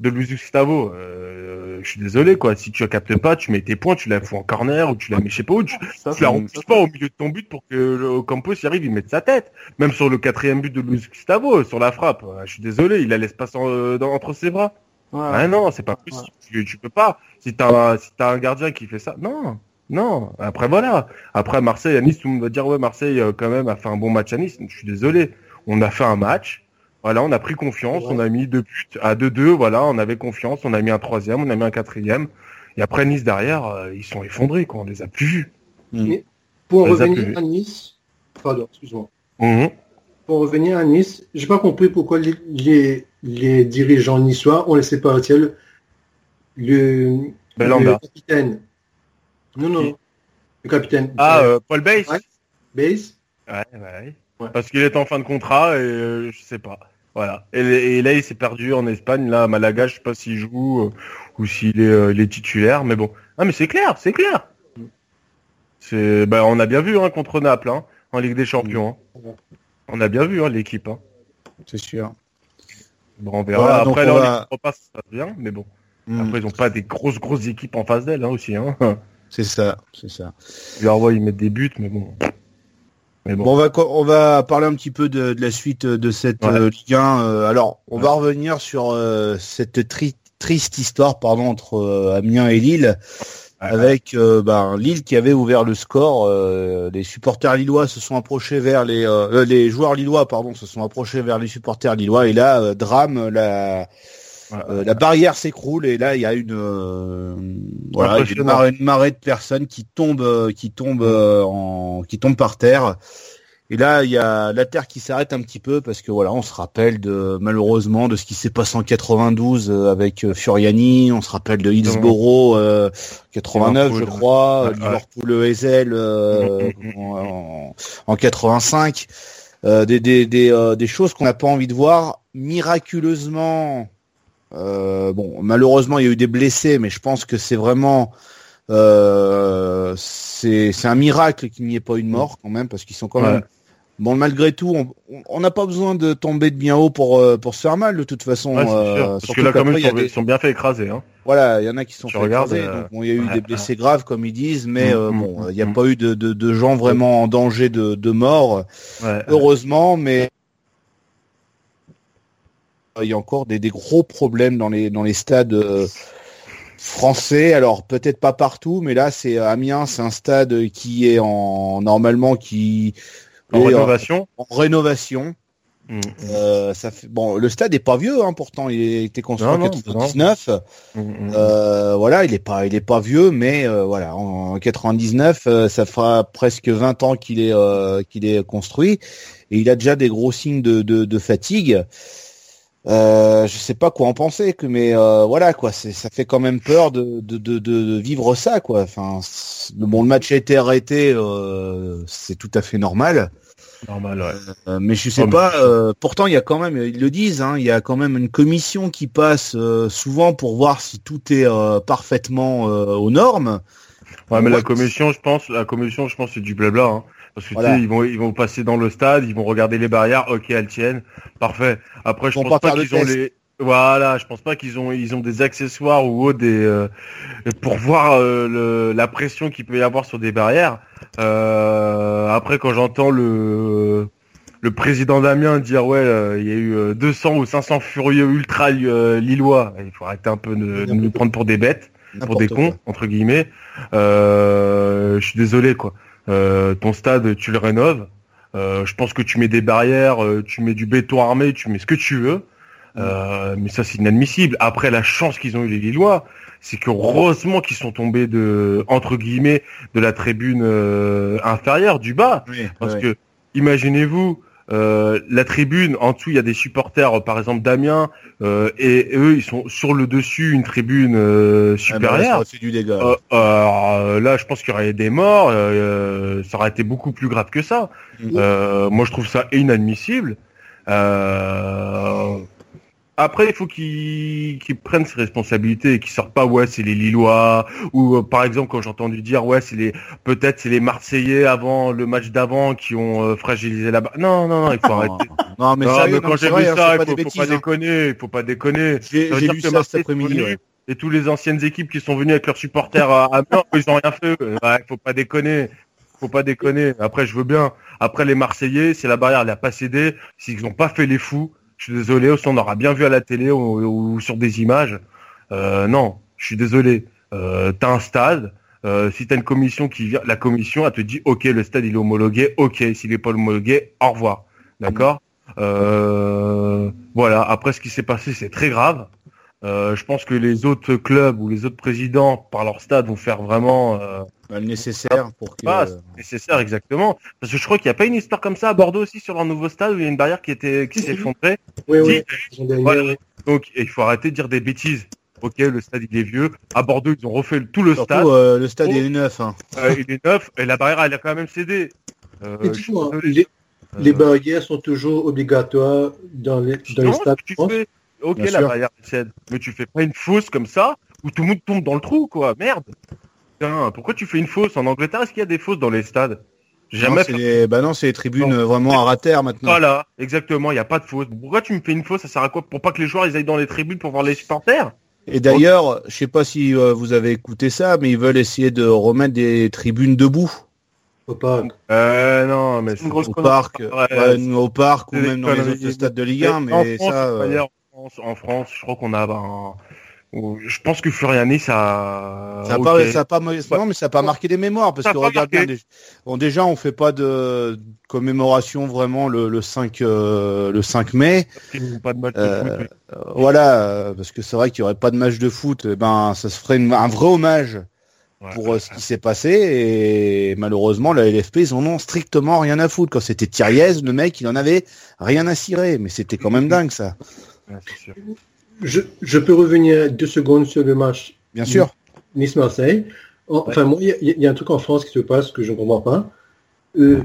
de Luis Gustavo, euh, je suis désolé, quoi. Si tu ne captes pas, tu mets tes points, tu la fous en corner ou tu la mets, je sais pas où, tu, la repousses pas au milieu de ton but pour que le Campos y arrive, il mette sa tête. Même sur le quatrième but de Luis Gustavo, sur la frappe, je suis désolé, il la laisse passer entre ses bras. Ah non, c'est pas possible. Tu, tu, peux pas. Si t'as si as un gardien qui fait ça, non. Non, après voilà. Après Marseille à Nice, tout le monde va dire ouais Marseille euh, quand même a fait un bon match à Nice. Je suis désolé. On a fait un match. Voilà, on a pris confiance, on a mis deux buts à 2-2, voilà, on avait confiance, on a mis un troisième, on a mis un quatrième. Et après Nice derrière, euh, ils sont effondrés, quoi, on les a plus vus. Pour revenir à Nice, pardon, excuse-moi. Mm-hmm. Pour revenir à Nice, j'ai pas compris pourquoi les, les, dirigeants niçois ont laissé partir le, le, le capitaine non, non. Le capitaine. Ah, euh, Paul Bass ouais. ouais, ouais, Parce qu'il est en fin de contrat et euh, je sais pas. Voilà. Et, là, il s'est perdu en Espagne. Là, à Malaga, je sais pas s'il joue euh, ou s'il est, titulaire. Mais bon. Ah, mais c'est clair, c'est clair. C'est, bah, on a bien vu hein, contre Naples hein, en Ligue des Champions. Hein. On a bien vu hein, l'équipe. Hein. C'est sûr. Bon, on verra. Après, là, on va... passe, ça bien, mais bon. Hmm. Après, ils ont pas des grosses, grosses équipes en face d'elle hein, aussi. Hein. C'est ça, c'est ça. Leur vois, ils mettent des buts, mais bon. bon. on va on va parler un petit peu de, la suite de cette euh, Ligue 1. Euh, alors, on va revenir sur euh, cette triste histoire, pardon, entre Amiens et Lille, avec ben, Lille qui avait ouvert le score. les supporters lillois se sont approchés vers les les joueurs lillois, pardon, se sont approchés vers les supporters lillois. Et là, drame, la euh, la barrière s'écroule et là il y a une euh, voilà une marée, de personnes qui tombent euh, qui tombent en qui tombent par terre et là il y a la terre qui s'arrête un petit peu parce que voilà on se rappelle de malheureusement de ce qui s'est passé en 92 avec Furiani. On se rappelle de Hillsborough 89 je crois Liverpool le Ezel en, en, 85 des des des, des choses qu'on n'a pas envie de voir. Miraculeusement euh, bon, malheureusement, il y a eu des blessés, mais je pense que c'est vraiment euh, c'est un miracle qu'il n'y ait pas une mort quand même, parce qu'ils sont quand même. Bon, malgré tout, on n'a pas besoin de tomber de bien haut pour euh, pour se faire mal de toute façon. Euh, parce que là, quand même, ils sont, bien fait écraser. Hein. Voilà, il y en a qui sont fait écraser. il y a eu des blessés graves, comme ils disent, mais mm, mm, bon, il n'y a mm, pas eu de, de, de, gens vraiment en danger de, de mort, heureusement, mais il y a encore des, gros problèmes dans les, dans les stades euh, français. Alors peut-être pas partout, mais là c'est Amiens, c'est un stade qui est en normalement qui en rénovation. En, rénovation. Mmh. Euh, ça fait bon, le stade est pas vieux, hein, pourtant il a été construit en 99. Mmh, mmh, euh, voilà, il est pas, il est pas vieux, mais voilà, en, 99, ça fera presque 20 ans qu'il est qu'il est construit et il a déjà des gros signes de, de, de fatigue. Euh, je sais pas quoi en penser, mais euh, voilà quoi, ça fait quand même peur de, de, de, de vivre ça quoi. Enfin, le, bon, le match a été arrêté, euh, c'est tout à fait normal. Normal, ouais. Euh, mais je sais oh, pas. pourtant, il y a quand même, ils le disent, hein, il y a quand même une commission qui passe souvent pour voir si tout est parfaitement aux normes. Ouais, mais la commission, je pense, la commission, je pense, c'est du blabla. Hein. Parce que tu sais, ils vont ils vont passer dans le stade, ils vont regarder les barrières, ok elles tiennent, parfait. Après je pense pas qu'ils ont test. les voilà, je pense pas qu'ils ont ils ont des accessoires ou autres des euh, pour voir euh, le, la pression qu'il peut y avoir sur des barrières. Euh, après quand j'entends le le président Damien dire ouais euh, il y a eu euh, 200 ou 500 furieux ultra euh, lillois, il faut arrêter un peu de, de nous prendre pour des bêtes pour des cons entre guillemets. Euh, je suis désolé quoi. Euh, ton stade, tu le rénoves. Euh, je pense que tu mets des barrières, euh, tu mets du béton armé, tu mets ce que tu veux. Euh, mais ça c'est inadmissible. Après la chance qu'ils ont eu les Lillois, c'est que heureusement qu'ils sont tombés de entre guillemets de la tribune euh, inférieure du bas, Oui, parce que imaginez-vous. euh, la tribune en dessous il y a des supporters par exemple Damien euh, et eux ils sont sur le dessus une tribune euh, Ah, supérieure aurait fait du dégât. euh, euh, là, je pense qu'il y aurait des morts. euh, ça aurait été beaucoup plus grave que ça. Mm. Euh, moi, je trouve ça inadmissible. Après, il faut qu'ils qu'ils prennent ses responsabilités et qu'ils sortent pas. Ouais, c'est les Lillois. Ou euh, par exemple, quand j'ai entendu dire, ouais, c'est les peut-être c'est les Marseillais avant le match d'avant qui ont euh, fragilisé la. barre. Non, non, non, il faut arrêter. non, mais Non, sérieux, mais quand j'ai vu hein, ça, c'est il faut, faut pas hein. déconner. Il faut pas déconner. J'ai lu ça cet après-midi. ouais. Et tous les anciennes équipes qui sont venues avec leurs supporters à, à ils ont rien fait. eux. Ouais, faut pas déconner. Faut pas déconner. Après, je veux bien. Après, les Marseillais, c'est la barrière, elle a pas cédé. S'ils n'ont pas fait les fous, je suis désolé. Aussi, on aura bien vu à la télé ou, sur des images. Euh, non, je suis désolé. Euh, t'as un stade. Euh, si t'as une commission qui vient, la commission, elle te dit, ok, le stade il est homologué. Ok, s'il est pas homologué, au revoir. D'accord? Euh, voilà. Après, ce qui s'est passé, c'est très grave. Euh, je pense que les autres clubs ou les autres présidents par leur stade vont faire vraiment euh, Bah, le nécessaire pour que. Ah, c'est nécessaire exactement. Parce que je crois qu'il n'y a pas une histoire comme ça à Bordeaux aussi sur leur nouveau stade où il y a une barrière qui était qui s'est effondrée. Oui, oui. Voilà. Donc il faut arrêter de dire des bêtises. Ok, le stade il est vieux. À Bordeaux ils ont refait tout le Surtout, stade. euh, le stade Oh. est neuf. Hein. Euh, il est neuf et la barrière elle a quand même cédé. Euh, désolé. les, les barrières sont toujours obligatoires dans les, dans les stades. Ok, Bien la sûr. barrière elle cède, mais tu fais pas une fausse comme ça où tout le monde tombe dans le trou quoi. Merde. Putain, pourquoi tu fais une fausse en Angleterre? Est-ce qu'il y a des fausses dans les stades? Non, Jamais c'est fait les... Bah non, c'est les tribunes Non. euh, vraiment à rater maintenant. Voilà, exactement, il n'y a pas de fausse. Pourquoi tu me fais une fausse Ça sert à quoi? Pour pas que les joueurs ils aillent dans les tribunes pour voir les supporters? Et d'ailleurs, je sais pas si euh, vous avez écouté ça, mais ils veulent essayer de remettre des tribunes debout Faut pas. Euh, non, mais au parc, Ouais, ouais, au parc ou des même dans les autres stades de Ligue 1, en mais France, ça, euh, France, en France, je crois qu'on a un... Je pense que Furiani, ça... ça a ok. pas, non, mais ça a pas marqué des mémoires parce Ça que regarde bien, déjà- bon, déjà on fait pas de commémoration vraiment le, le 5 euh, le 5 mai, pas de match de Euh, foot, voilà, euh, parce que c'est vrai qu'il y aurait pas de match de foot, eh ben ça se ferait une- un vrai hommage Ouais. pour euh, ce qui s'est passé et malheureusement la LFP ils en ont strictement rien à foutre. Quand c'était Thiriez le mec il en avait rien à cirer. Mais c'était quand même dingue ça Ouais, c'est sûr. Je, je peux revenir deux secondes sur le match bien sûr Nice-Marseille. En- Enfin, moi, il y, a- il y a un truc en France qui se passe que je ne comprends pas. Euh,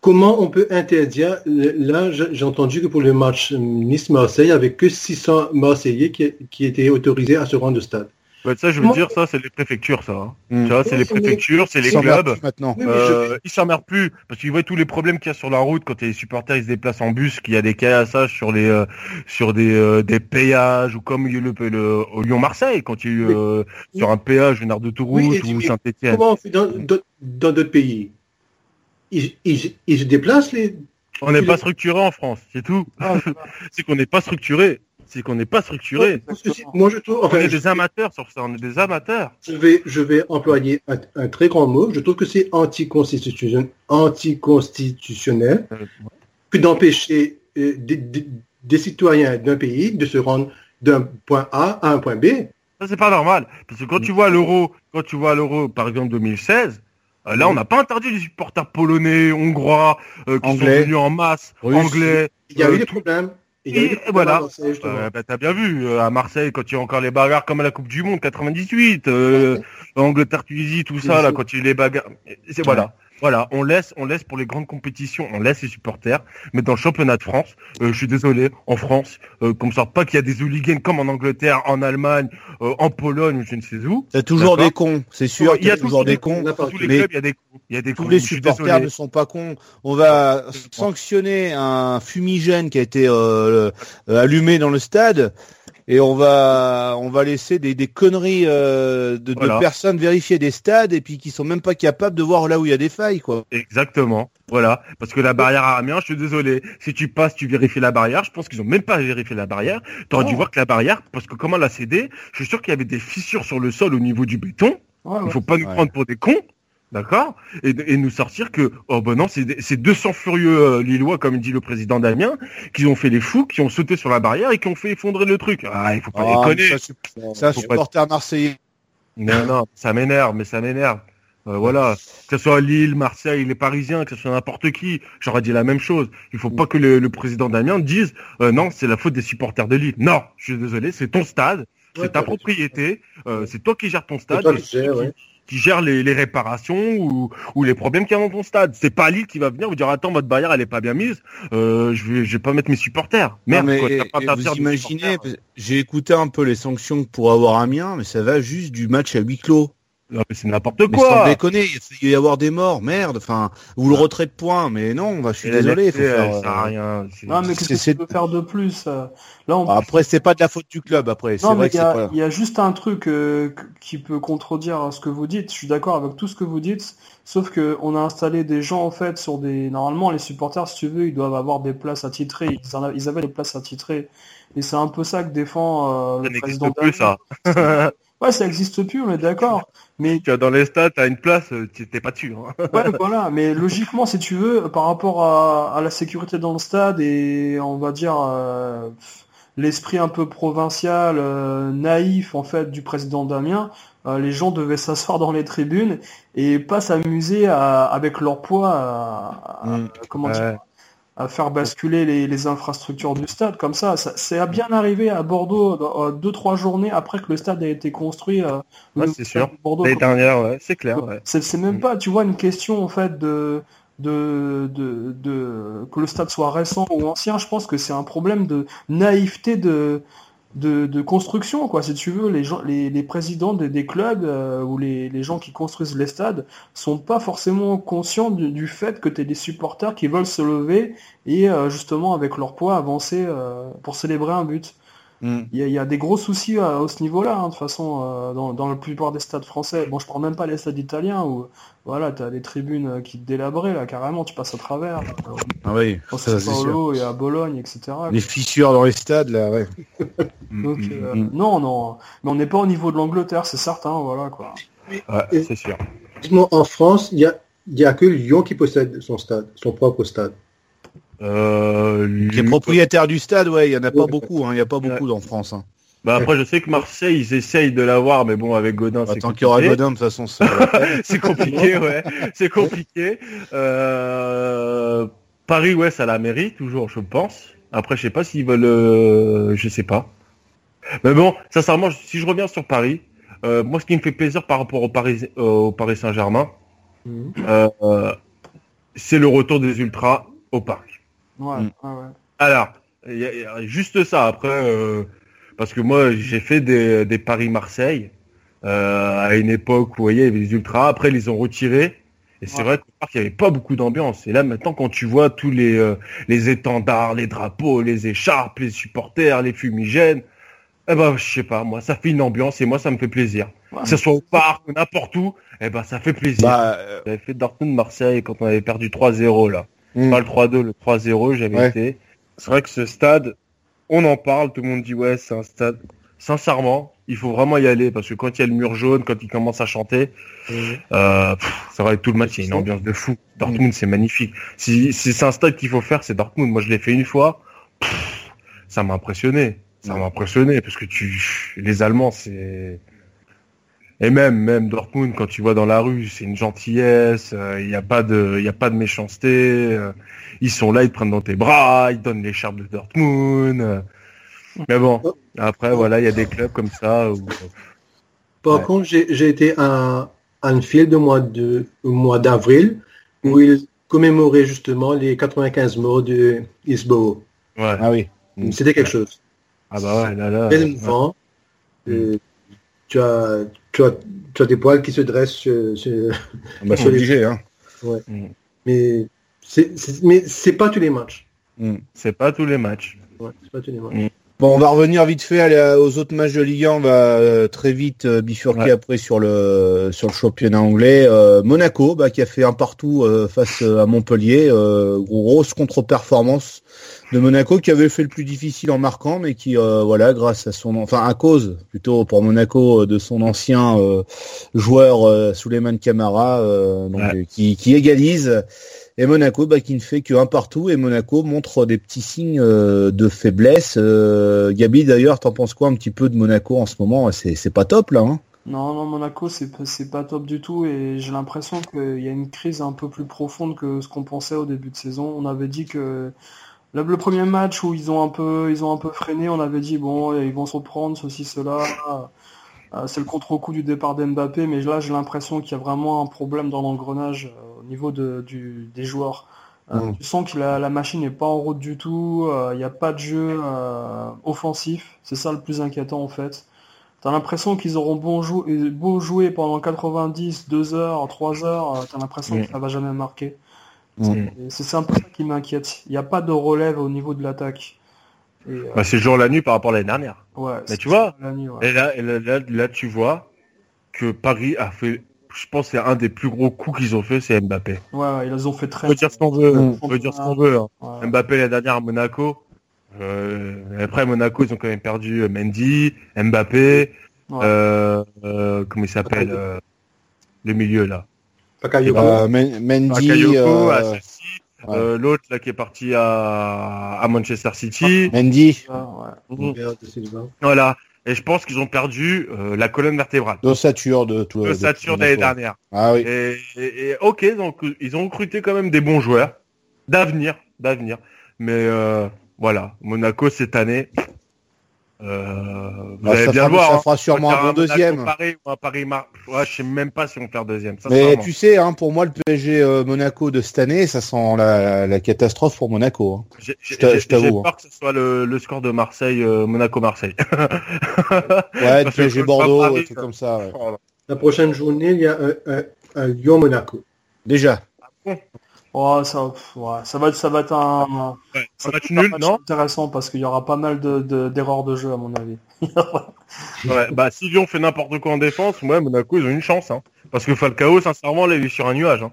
comment on peut interdire Là, j'ai entendu que pour le match Nice-Marseille, il n'y avait que 600 Marseillais qui, qui étaient autorisés à se rendre au stade. Ouais, ça, je veux Moi- dire, ça, c'est les préfectures, ça. hein. Mm. Tu vois, c'est les préfectures, c'est les Ils s'en clubs. maintenant Oui, je- Euh, ils s'emmerdent plus parce qu'ils voient tous les problèmes qu'il y a sur la route quand les supporters ils se déplacent en bus, qu'il y a des caillassages sur les euh, sur des euh, des péages ou comme il y a eu le, le au Lyon Marseille quand il y a eu Oui. euh, sur un péage une aire d'autoroute ou Saint-Étienne. Comment on fait dans d'autres dans d'autres pays? Ils, ils- ils se déplacent les. On n'est pas structuré en France, c'est tout. Ah, c'est C'est qu'on n'est pas structuré. C'est qu'on n'est pas structuré. Moi, je trouve. On Enfin, est je, des amateurs sur ça. On est des amateurs. je vais, je vais employer un, un très grand mot. Je trouve que c'est anticonstitutionnel, anticonstitutionnel que d'empêcher euh, des, des- des citoyens d'un pays de se rendre d'un point A à un point B. Ça c'est pas normal parce que quand tu vois l'euro, quand tu vois l'euro par exemple 2016. euh, Là, on n'a pas interdit les supporters polonais, hongrois, euh, qui Anglais. sont venus en masse, anglais, Il y a Euh, eu des problèmes. Et- voilà. Marseille. Euh, bah, t'as bien vu euh, à Marseille quand il y a encore les bagarres comme à la Coupe du Monde 98, euh, Angleterre Tunisie tout ça là quand il y a les bagarres, c'est voilà. Voilà, on laisse, on laisse pour les grandes compétitions, on laisse les supporters. Mais dans le championnat de France, euh, je suis désolé, en France, euh, qu'on ne sorte pas qu'il y a des hooligans comme en Angleterre, en Allemagne, euh, en Pologne ou je ne sais où. Il y a toujours des cons, c'est sûr. Il y a, toujours des cons. Dans tous les clubs, il y a des cons. Il y a des tous les supporters ne sont pas cons. On va sanctionner un fumigène qui a été allumé dans le stade et on va on va laisser des, des conneries euh, de, de, personnes vérifier des stades et puis qui sont même pas capables de voir là où il y a des failles quoi. Exactement. Voilà, parce que la barrière à Amiens, je suis désolé, si tu passes, tu vérifies la barrière, je pense qu'ils ont même pas vérifié la barrière. Tu aurais dû voir que la barrière parce que comment elle a cédé, je suis sûr qu'il y avait des fissures sur le sol au niveau du béton. Il faut pas nous prendre pour des cons. D'accord? Et, nous sortir que, oh ben non, c'est 200 furieux euh, Lillois, comme dit le président Damien, qui ont fait les fous, qui ont sauté sur la barrière et qui ont fait effondrer le truc. Ah, il faut pas ah, déconner. C'est un supporter marseillais. Non, non, ça m'énerve, mais ça m'énerve. Euh, voilà, que ce soit Lille, Marseille, les Parisiens, que ce soit n'importe qui, j'aurais dit la même chose. Il faut pas que le, président Damien dise euh, non, c'est la faute des supporters de Lille. Non, je suis désolé, c'est ton stade, c'est ta propriété, c'est toi qui gères ton stade qui gère les, les réparations ou, ou, les problèmes qu'il y a dans ton stade. C'est pas Lille qui va venir vous dire attends votre barrière elle est pas bien mise, euh, je vais je vais pas mettre mes supporters. Merde, mais, vous imaginez, j'ai écouté un peu les sanctions pour avoir un mien, mais ça va juste du match à huis clos. Non, mais c'est n'importe quoi. Sans déconner, il va y avoir des morts, merde. Enfin, ou le retrait de points, mais non, bah, je suis désolé. Faut faire, ça rien. Non, mais qu'est-ce que tu peux faire de plus euh, Là, on... Après, c'est pas de la faute du club. Après, c'est vrai il y, a, il y a juste un truc euh, qui peut contredire ce que vous dites. Je suis d'accord avec tout ce que vous dites, sauf que on a installé des gens en fait sur des. Normalement, les supporters, si tu veux, ils doivent avoir des places attitrées. Ils, ils avaient des places attitrées, et c'est un peu ça que défend euh, le président. Plus, ça. Ouais, ça existe plus, on est d'accord. Mais tu as dans les stats, as une place, euh, tu t'es pas dessus. Hein. ouais, voilà. Mais logiquement, si tu veux, par rapport à, la sécurité dans le stade et on va dire euh, l'esprit un peu provincial, euh, naïf en fait du président Damien, les gens devaient s'asseoir dans les tribunes et pas s'amuser avec leur poids, à, mm. comment dire à faire basculer les, infrastructures du stade comme ça. ça c'est bien arrivé à Bordeaux euh, deux trois journées après que le stade a été construit. Euh, c'est sûr. L'année dernière, c'est clair. C'est même mm. pas, tu vois, une question en fait de de, de, de que le stade soit récent ou ancien. Je pense que c'est un problème de naïveté de de, construction, quoi. Si tu veux, les gens, les, les présidents des, clubs euh, ou les, les, gens qui construisent les stades sont pas forcément conscients du, fait que tu es des supporters qui veulent se lever et euh, justement avec leur poids avancer euh, pour célébrer un but. Mm. Il y, a des gros soucis à, ce niveau-là, hein, de toute façon, dans, dans la plupart des stades français. Bon, je parle même pas les stades italiens où voilà, tu as des tribunes qui te délabraient, là, carrément, tu passes à travers. Ah oui, ça, et à Bologne, etc. Les fissures dans les stades, là, ouais. Donc, mm, euh, mm, non, non, mais on n'est pas au niveau de l'Angleterre, c'est certain, voilà, quoi. Ouais, c'est sûr. En France, il y a, y a que Lyon qui possède son stade, son propre stade. Euh, les propriétaires du stade, ouais, il y en a pas beaucoup, hein, il n'y a pas beaucoup en France. Hein. Bah après, je sais que Marseille, ils essayent de l'avoir, mais bon, avec Godin, c'est Tant qu'il y aura Godin, de toute façon, c'est compliqué, ouais. C'est compliqué. Euh... Paris, ouais, ça la mairie, toujours, je pense. Après, je sais pas s'ils veulent, euh... je sais pas. Mais bon, sincèrement, si je reviens sur Paris, euh, moi, ce qui me fait plaisir par rapport au Paris, au Paris Saint-Germain, mhm. euh, c'est le retour des ultras au parc. Ouais, mm. ouais, ouais. Alors, y a juste ça. Après, euh, parce que moi, j'ai fait des, des Paris-Marseille euh, à une époque où, vous voyez, il y avait les ultras. Après, ils les ont retirés. Et c'est vrai qu'il n'y avait pas beaucoup d'ambiance. Et là, maintenant, quand tu vois tous les, euh, les étendards, les drapeaux, les écharpes, les supporters, les fumigènes, eh ben, je sais pas, moi, ça fait une ambiance et moi, ça me fait plaisir. Que ce soit au parc ou n'importe où, eh ben, ça fait plaisir. Bah, euh, J'avais fait Dortmund-Marseille quand on avait perdu 3-0, là. Hmm. Pas le 3-2, le 3-0, j'avais été. C'est vrai que ce stade, on en parle, tout le monde dit ouais, c'est un stade. Sincèrement, il faut vraiment y aller parce que quand il y a le mur jaune, quand il commence à chanter, euh, ça va être tout le match, il y a une ambiance de fou. Dortmund, c'est magnifique. Si, c'est un stade qu'il faut faire, c'est Dortmund. Moi, je l'ai fait une fois. ça m'a impressionné. Ça m'a impressionné parce que tu, les Allemands, c'est et même même Dortmund quand tu vois dans la rue c'est une gentillesse euh, il n'y a pas de il y a pas de méchanceté euh, ils sont là ils te prennent dans tes bras ils donnent l'écharpe de Dortmund euh. mais bon après voilà il y a des clubs comme ça où... par contre j'ai été à Anfield au mois de au mois d'avril où il commémorait justement les 95 morts de Hillsborough. Ouais. Ah oui. C'était quelque chose. Ah bah ouais, là, là. Ouais. émouvant. Euh, tu, as, tu, as, tu as des poils qui se dressent sur- sur- Bah, obligé, hein. mais c'est mais c'est pas tous les matchs. C'est pas tous les matchs. Ouais, c'est pas tous les matchs. Bon, on va revenir vite fait à- aux autres matchs de Ligue 1. On va euh, très vite euh, bifurquer Ouais. après sur le sur le championnat anglais. Euh, Monaco, bah, qui a fait un partout euh, face euh, à Montpellier. Euh, grosse contre-performance de Monaco, qui avait fait le plus difficile en marquant, mais qui, euh, voilà, grâce à son, enfin à cause plutôt pour Monaco euh, de son ancien euh, joueur euh, Souleymane Camara, euh, donc, Ouais. euh, qui, qui égalise. Et Monaco, bah, qui ne fait que un partout, et Monaco montre des petits signes euh, de faiblesse. Euh, Gabi, d'ailleurs, t'en penses quoi un petit peu de Monaco en ce moment? C'est pas top là. Hein? Non, non, Monaco, c'est pas- c'est pas top du tout et j'ai l'impression qu'il y a une crise un peu plus profonde que ce qu'on pensait au début de saison. On avait dit que le, le premier match où ils ont un peu, ils ont un peu freiné, on avait dit bon, ils vont se reprendre, ceci, cela. Euh, c'est le contre-coup du départ d'Mbappé, mais là j'ai l'impression qu'il y a vraiment un problème dans l'engrenage euh, au niveau de, du, des joueurs. Euh, Mm. Tu sens que la, la machine n'est pas en route du tout, euh, il n'y a pas de jeu euh, offensif, c'est ça le plus inquiétant en fait. T'as l'impression qu'ils auront bon jou- beau jouer pendant 90, 2 heures, 3 heures, euh, t'as l'impression Mm. que ça va jamais marquer. Mm. Et C'est c'est un peu ça qui m'inquiète. Il n'y a pas de relève au niveau de l'attaque. Euh, Bah, c'est le jour la nuit par rapport à l'année dernière. ouais, mais tu vois, c'est la nuit, ouais. Et là, et là, là, là, tu vois que Paris a fait, je pense, que c'est un des plus gros coups qu'ils ont fait, c'est Mbappé. Ouais, ouais, ils ont fait très On peut dire ce qu'on veut, on peut dire ce qu'on veut. hein. Ouais. Mbappé la dernière à Monaco. Euh, après Monaco, ils ont quand même perdu euh, Mendy, Mbappé, Ouais. euh, euh, comment il s'appelle, euh, le milieu là. Bakayoko. Men- Mendy, Bakayoko, euh, à ouais. euh, l'autre là qui est parti à, à Manchester City. Mendy, ouais. De Silva. Voilà. Et je pense qu'ils ont perdu euh, la colonne vertébrale. d'ossature de tout. Le de Saturne tout l'année Monaco. dernière. Ah oui. Et, et- et ok, donc ils ont recruté quand même des bons joueurs d'avenir, d'avenir. Mais euh, voilà, Monaco cette année, euh, vous Bah, allez ça bien fera, le voir. ça hein. fera sûrement un bon Monaco deuxième. Paris ou un Paris Mar... ouais, je sais même pas si on faire deuxième. Mais tu sais, hein, pour moi, le PSG euh, Monaco de cette année, ça sent la, la catastrophe pour Monaco. hein. Je t'avoue, j'ai hein. peur que ce soit le, le score de Marseille, euh, Monaco-Marseille. Ouais, PSG Bordeaux, Paris, un comme ça. ouais. La prochaine journée, il y a un, un, un Lyon-Monaco. Ça, ouais, ça va être, ça va être un, Ouais, ça un va match être un nul, match non? intéressant parce qu'il y aura pas mal de, de- d'erreurs de jeu à mon avis. Ouais, bah si Lyon fait n'importe quoi en défense, ouais, Monaco ils ont une chance. Hein. Parce que Falcao, sincèrement, là, il est sur un nuage. Hein.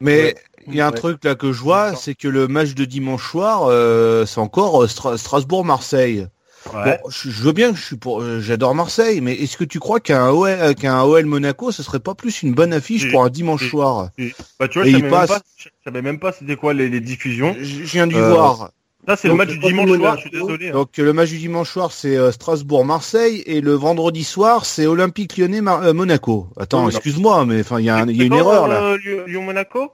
Mais il y a un Ouais. truc là que je vois, c'est que le match de dimanche soir, euh, c'est encore euh, Stra- Strasbourg-Marseille. Ouais. Bon, je, je veux bien, je suis pour, euh, j'adore Marseille, mais est-ce que tu crois qu'un OL, euh, qu'un OL Monaco, ce serait pas plus une bonne affiche pour un dimanche soir? Bah tu vois, Et je savais, passe. pas, je savais même pas c'était quoi les, les diffusions. Je je viens de Euh, voir. Ça c'est le Donc, match du dimanche soir, je Monaco. suis désolé. hein. Donc le match du dimanche soir, c'est euh, Strasbourg-Marseille et le vendredi soir, c'est Olympique Lyonnais-Monaco. Attends, excuse-moi, mais enfin il y a, un- il y a une erreur là. euh, Lyon- Lyon-Monaco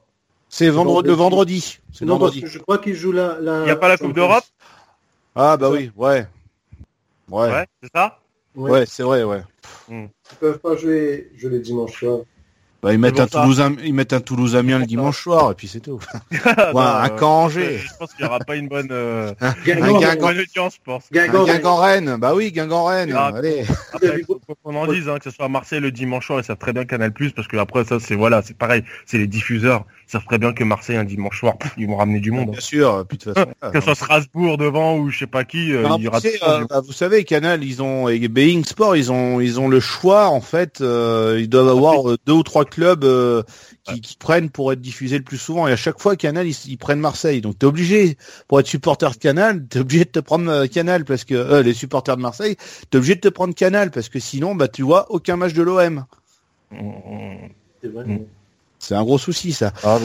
C'est vendredi, le vendredi. C'est Non, parce vendredi. que je crois qu'ils jouent la, la. Il n'y a pas la Coupe d'Europe? Ah bah oui, ouais. Ouais, Ouais, c'est ça? Ouais. ouais, c'est vrai, ouais. Ils peuvent pas jouer, jouer le dimanche soir. Bah, ils mettent un ça. Toulousain, ils mettent un Toulouse Amiens le ça. dimanche soir et puis c'est tout. Ouais, Non, un euh, Caen Angers. Je pense qu'il n'y aura pas une bonne, euh, Un Guingamp, bonne audience, je pense. Un Guingamp, Guingamp Rennes. Bah oui, Guingamp Rennes. Ah, Allez. Après, faut qu'on en dise, hein, que ce soit à Marseille le dimanche soir, ils savent très bien Canal+, parce que après ça, c'est voilà, c'est pareil, c'est les diffuseurs, savent très bien que Marseille un dimanche soir, pff, ils vont ramener du monde. hein. Bien sûr. Puis de toute façon. Que ce soit Strasbourg devant ou je sais pas qui, euh, Non, il y aura tu sais, toujours euh, bah, vous savez, Canal, ils ont et Being Sport, ils ont ils ont le choix en fait. euh, ils doivent avoir euh, deux ou trois clubs euh, qui, qui prennent pour être diffusés le plus souvent. Et à chaque fois, Canal, ils, ils prennent Marseille. Donc t'es obligé pour être supporter de Canal, t'es obligé de te prendre euh, Canal parce que euh, les supporters de Marseille, t'es obligé de te prendre Canal parce que sinon, bah tu vois aucun match de l'OM. C'est vrai. Mm. C'est un gros souci ça. Ah,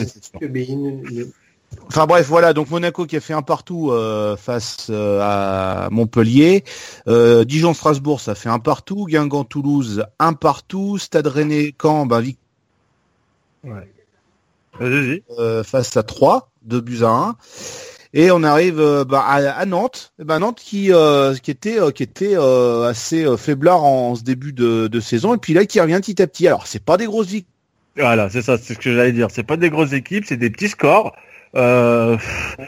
Enfin bref, voilà, donc Monaco qui a fait un partout euh, face euh, à Montpellier. Euh, Dijon-Strasbourg, ça fait un partout. Guingamp-Toulouse, un partout. Stade Rennais-Caen, ben, vic- Ouais. Euh, face à 3, 2 buts à 1. Et on arrive euh, ben, à, à Nantes, ben, Nantes qui euh, qui était euh, qui était euh, assez euh, faiblard en, ce début de, de saison et puis là qui revient petit à petit. Alors c'est pas des grosses victoires Voilà, c'est ça, c'est ce que j'allais dire. C'est pas des grosses équipes, c'est des petits scores. Euh,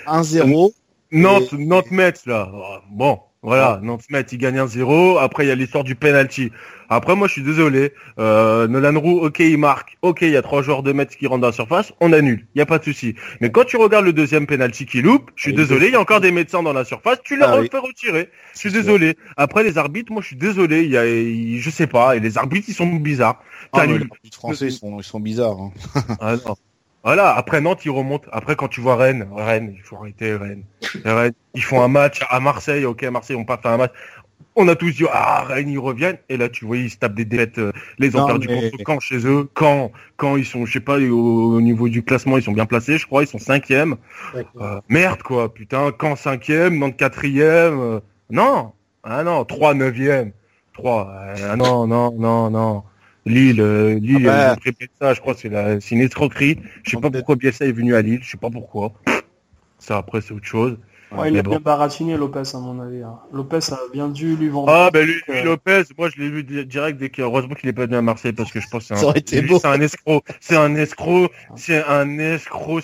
1-0. Nantes, Nantes Metz là. Bon, voilà, Nantes Metz, il gagne 1-0. Après, il y a l'histoire du penalty. Après, moi, je suis désolé. Euh, Nolan Roux, ok, il marque. Ok, il y a trois joueurs de Metz qui rentrent dans la surface. On annule. Il y a pas de souci. Mais quand tu regardes le deuxième penalty qui loupe, je suis Oui, désolé. Il y a encore des médecins dans la surface. Tu les Ah oui. refais retirer. Je suis désolé. Après, les arbitres, moi, je suis désolé. Il y a, il- je sais pas. Et les arbitres, ils sont bizarres. Ah, les arbitres français ils sont, ils sont bizarres. hein. Ah non. Voilà, après Nantes, ils remontent. Après, quand tu vois Rennes, Rennes, il faut arrêter Rennes. Rennes, ils font un match à Marseille, ok, à Marseille, ils n'ont pas fait un match. On a tous dit, ah, Rennes, ils reviennent. Et là, tu vois, ils se tapent des défaites. euh, Les ont perdu mais- contre Caen chez eux. Quand, quand ils sont, je sais pas, au, au niveau du classement, ils sont bien placés, je crois, ils sont cinquième. Euh, merde, quoi, putain, Caen cinquième, Nantes quatrième. euh, non, ah non, trois neuvième. Trois, euh, non, non, non, non. Lille, euh, Lille, Ah bah. ont pris Bielsa, je crois que c'est la, c'est une escroquerie. Je sais pas pourquoi Bielsa est venu à Lille, je sais pas pourquoi. Ça après c'est autre chose. Ouais, il a bon. bien baratiné Lopez à mon avis. hein. Lopez a bien dû lui vendre. Ah ben lui, lui, Euh, Lopez, moi je l'ai vu di- direct dès que heureusement qu'il est pas venu à Marseille parce que je pense que c'est un, un escroc, c'est un escroc, c'est un escroc,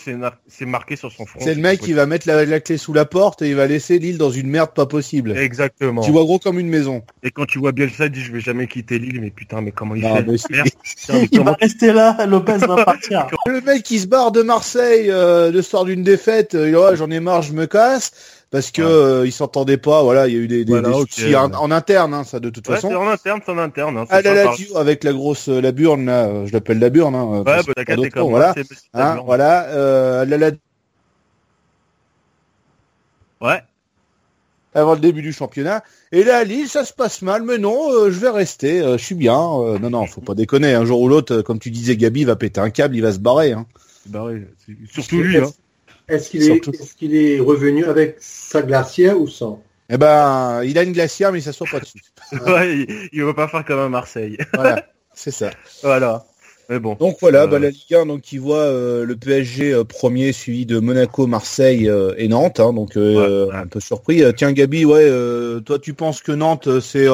c'est marqué sur son front. C'est le mec qui va mettre la, la clé sous la porte et il va laisser Lille dans une merde pas possible. Exactement. Tu vois gros comme une maison. Et quand tu vois Bielsa, il dit je vais jamais quitter Lille, mais putain, mais comment il Non, fait? mais Merde, putain, mais Il va rester là, Lopez va partir. Le mec qui se barre de Marseille euh, le soir d'une défaite, euh, il dit, Ouais, j'en ai marre, je me casse parce que Ouais. euh, il s'entendait pas. Voilà, il y a eu des, des, Voilà, des ok, soucis en, interne, hein, ça de toute Ouais, façon. c'est en interne, c'est en interne. Hein, Ah là ça, là, par- tu- avec la grosse euh, la burne là, euh, je l'appelle la burne. Hein, Ouais, bah d'autre comme moi, voilà. Hein, voilà, euh, là, Ouais. avant le début du championnat. Et là, à Lille, ça se passe mal, mais non, euh, je vais rester, euh, je suis bien. euh, non, non, faut pas déconner. Un jour ou l'autre, comme tu disais, Gabi il va péter un câble, il va se barrer. Hein. C'est- surtout lui. Hein. Est-ce qu'il est, revenu avec sa glacière ou sans? Eh ben, il a une glacière, mais il s'assoit pas dessus. Ouais, il, il va pas faire comme à Marseille. Voilà, c'est ça. voilà. Mais bon. Donc voilà, Euh, bah, la Ligue 1 donc qui voit euh, le PSG euh, premier suivi de Monaco, Marseille et Nantes. hein, donc Ouais, ouais. un peu surpris. Tiens Gabi, ouais, toi tu penses que Nantes c'est,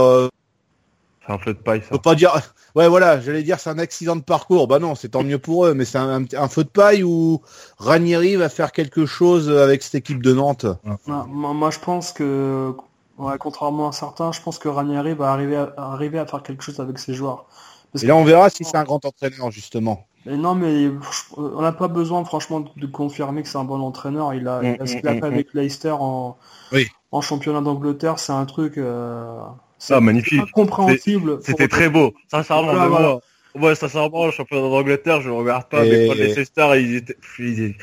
C'est un feu de paille, ça. faut pas dire, ouais voilà, j'allais dire c'est un accident de parcours. Bah non, c'est tant mieux pour eux, mais c'est un, un, un feu de paille où Ranieri va faire quelque chose avec cette équipe de Nantes? Moi, moi, je pense que, ouais, contrairement à certains, je pense que Ranieri va arriver à, arriver à faire quelque chose avec ses joueurs. Parce Et là on verra si c'est un grand entraîneur justement. Mais non, mais on n'a pas besoin franchement de, confirmer que c'est un bon entraîneur. Il a, il a ce qu'il a Mm, fait mm, avec Leicester en, Oui. en championnat d'Angleterre, c'est un truc euh, Ah, magnifique. incompréhensible. C'était très beau. Sincèrement, Voilà, mais voilà. moi, ouais, sincèrement, le championnat d'Angleterre, je le regarde pas, Et- mais quand ils étaient, ils étaient-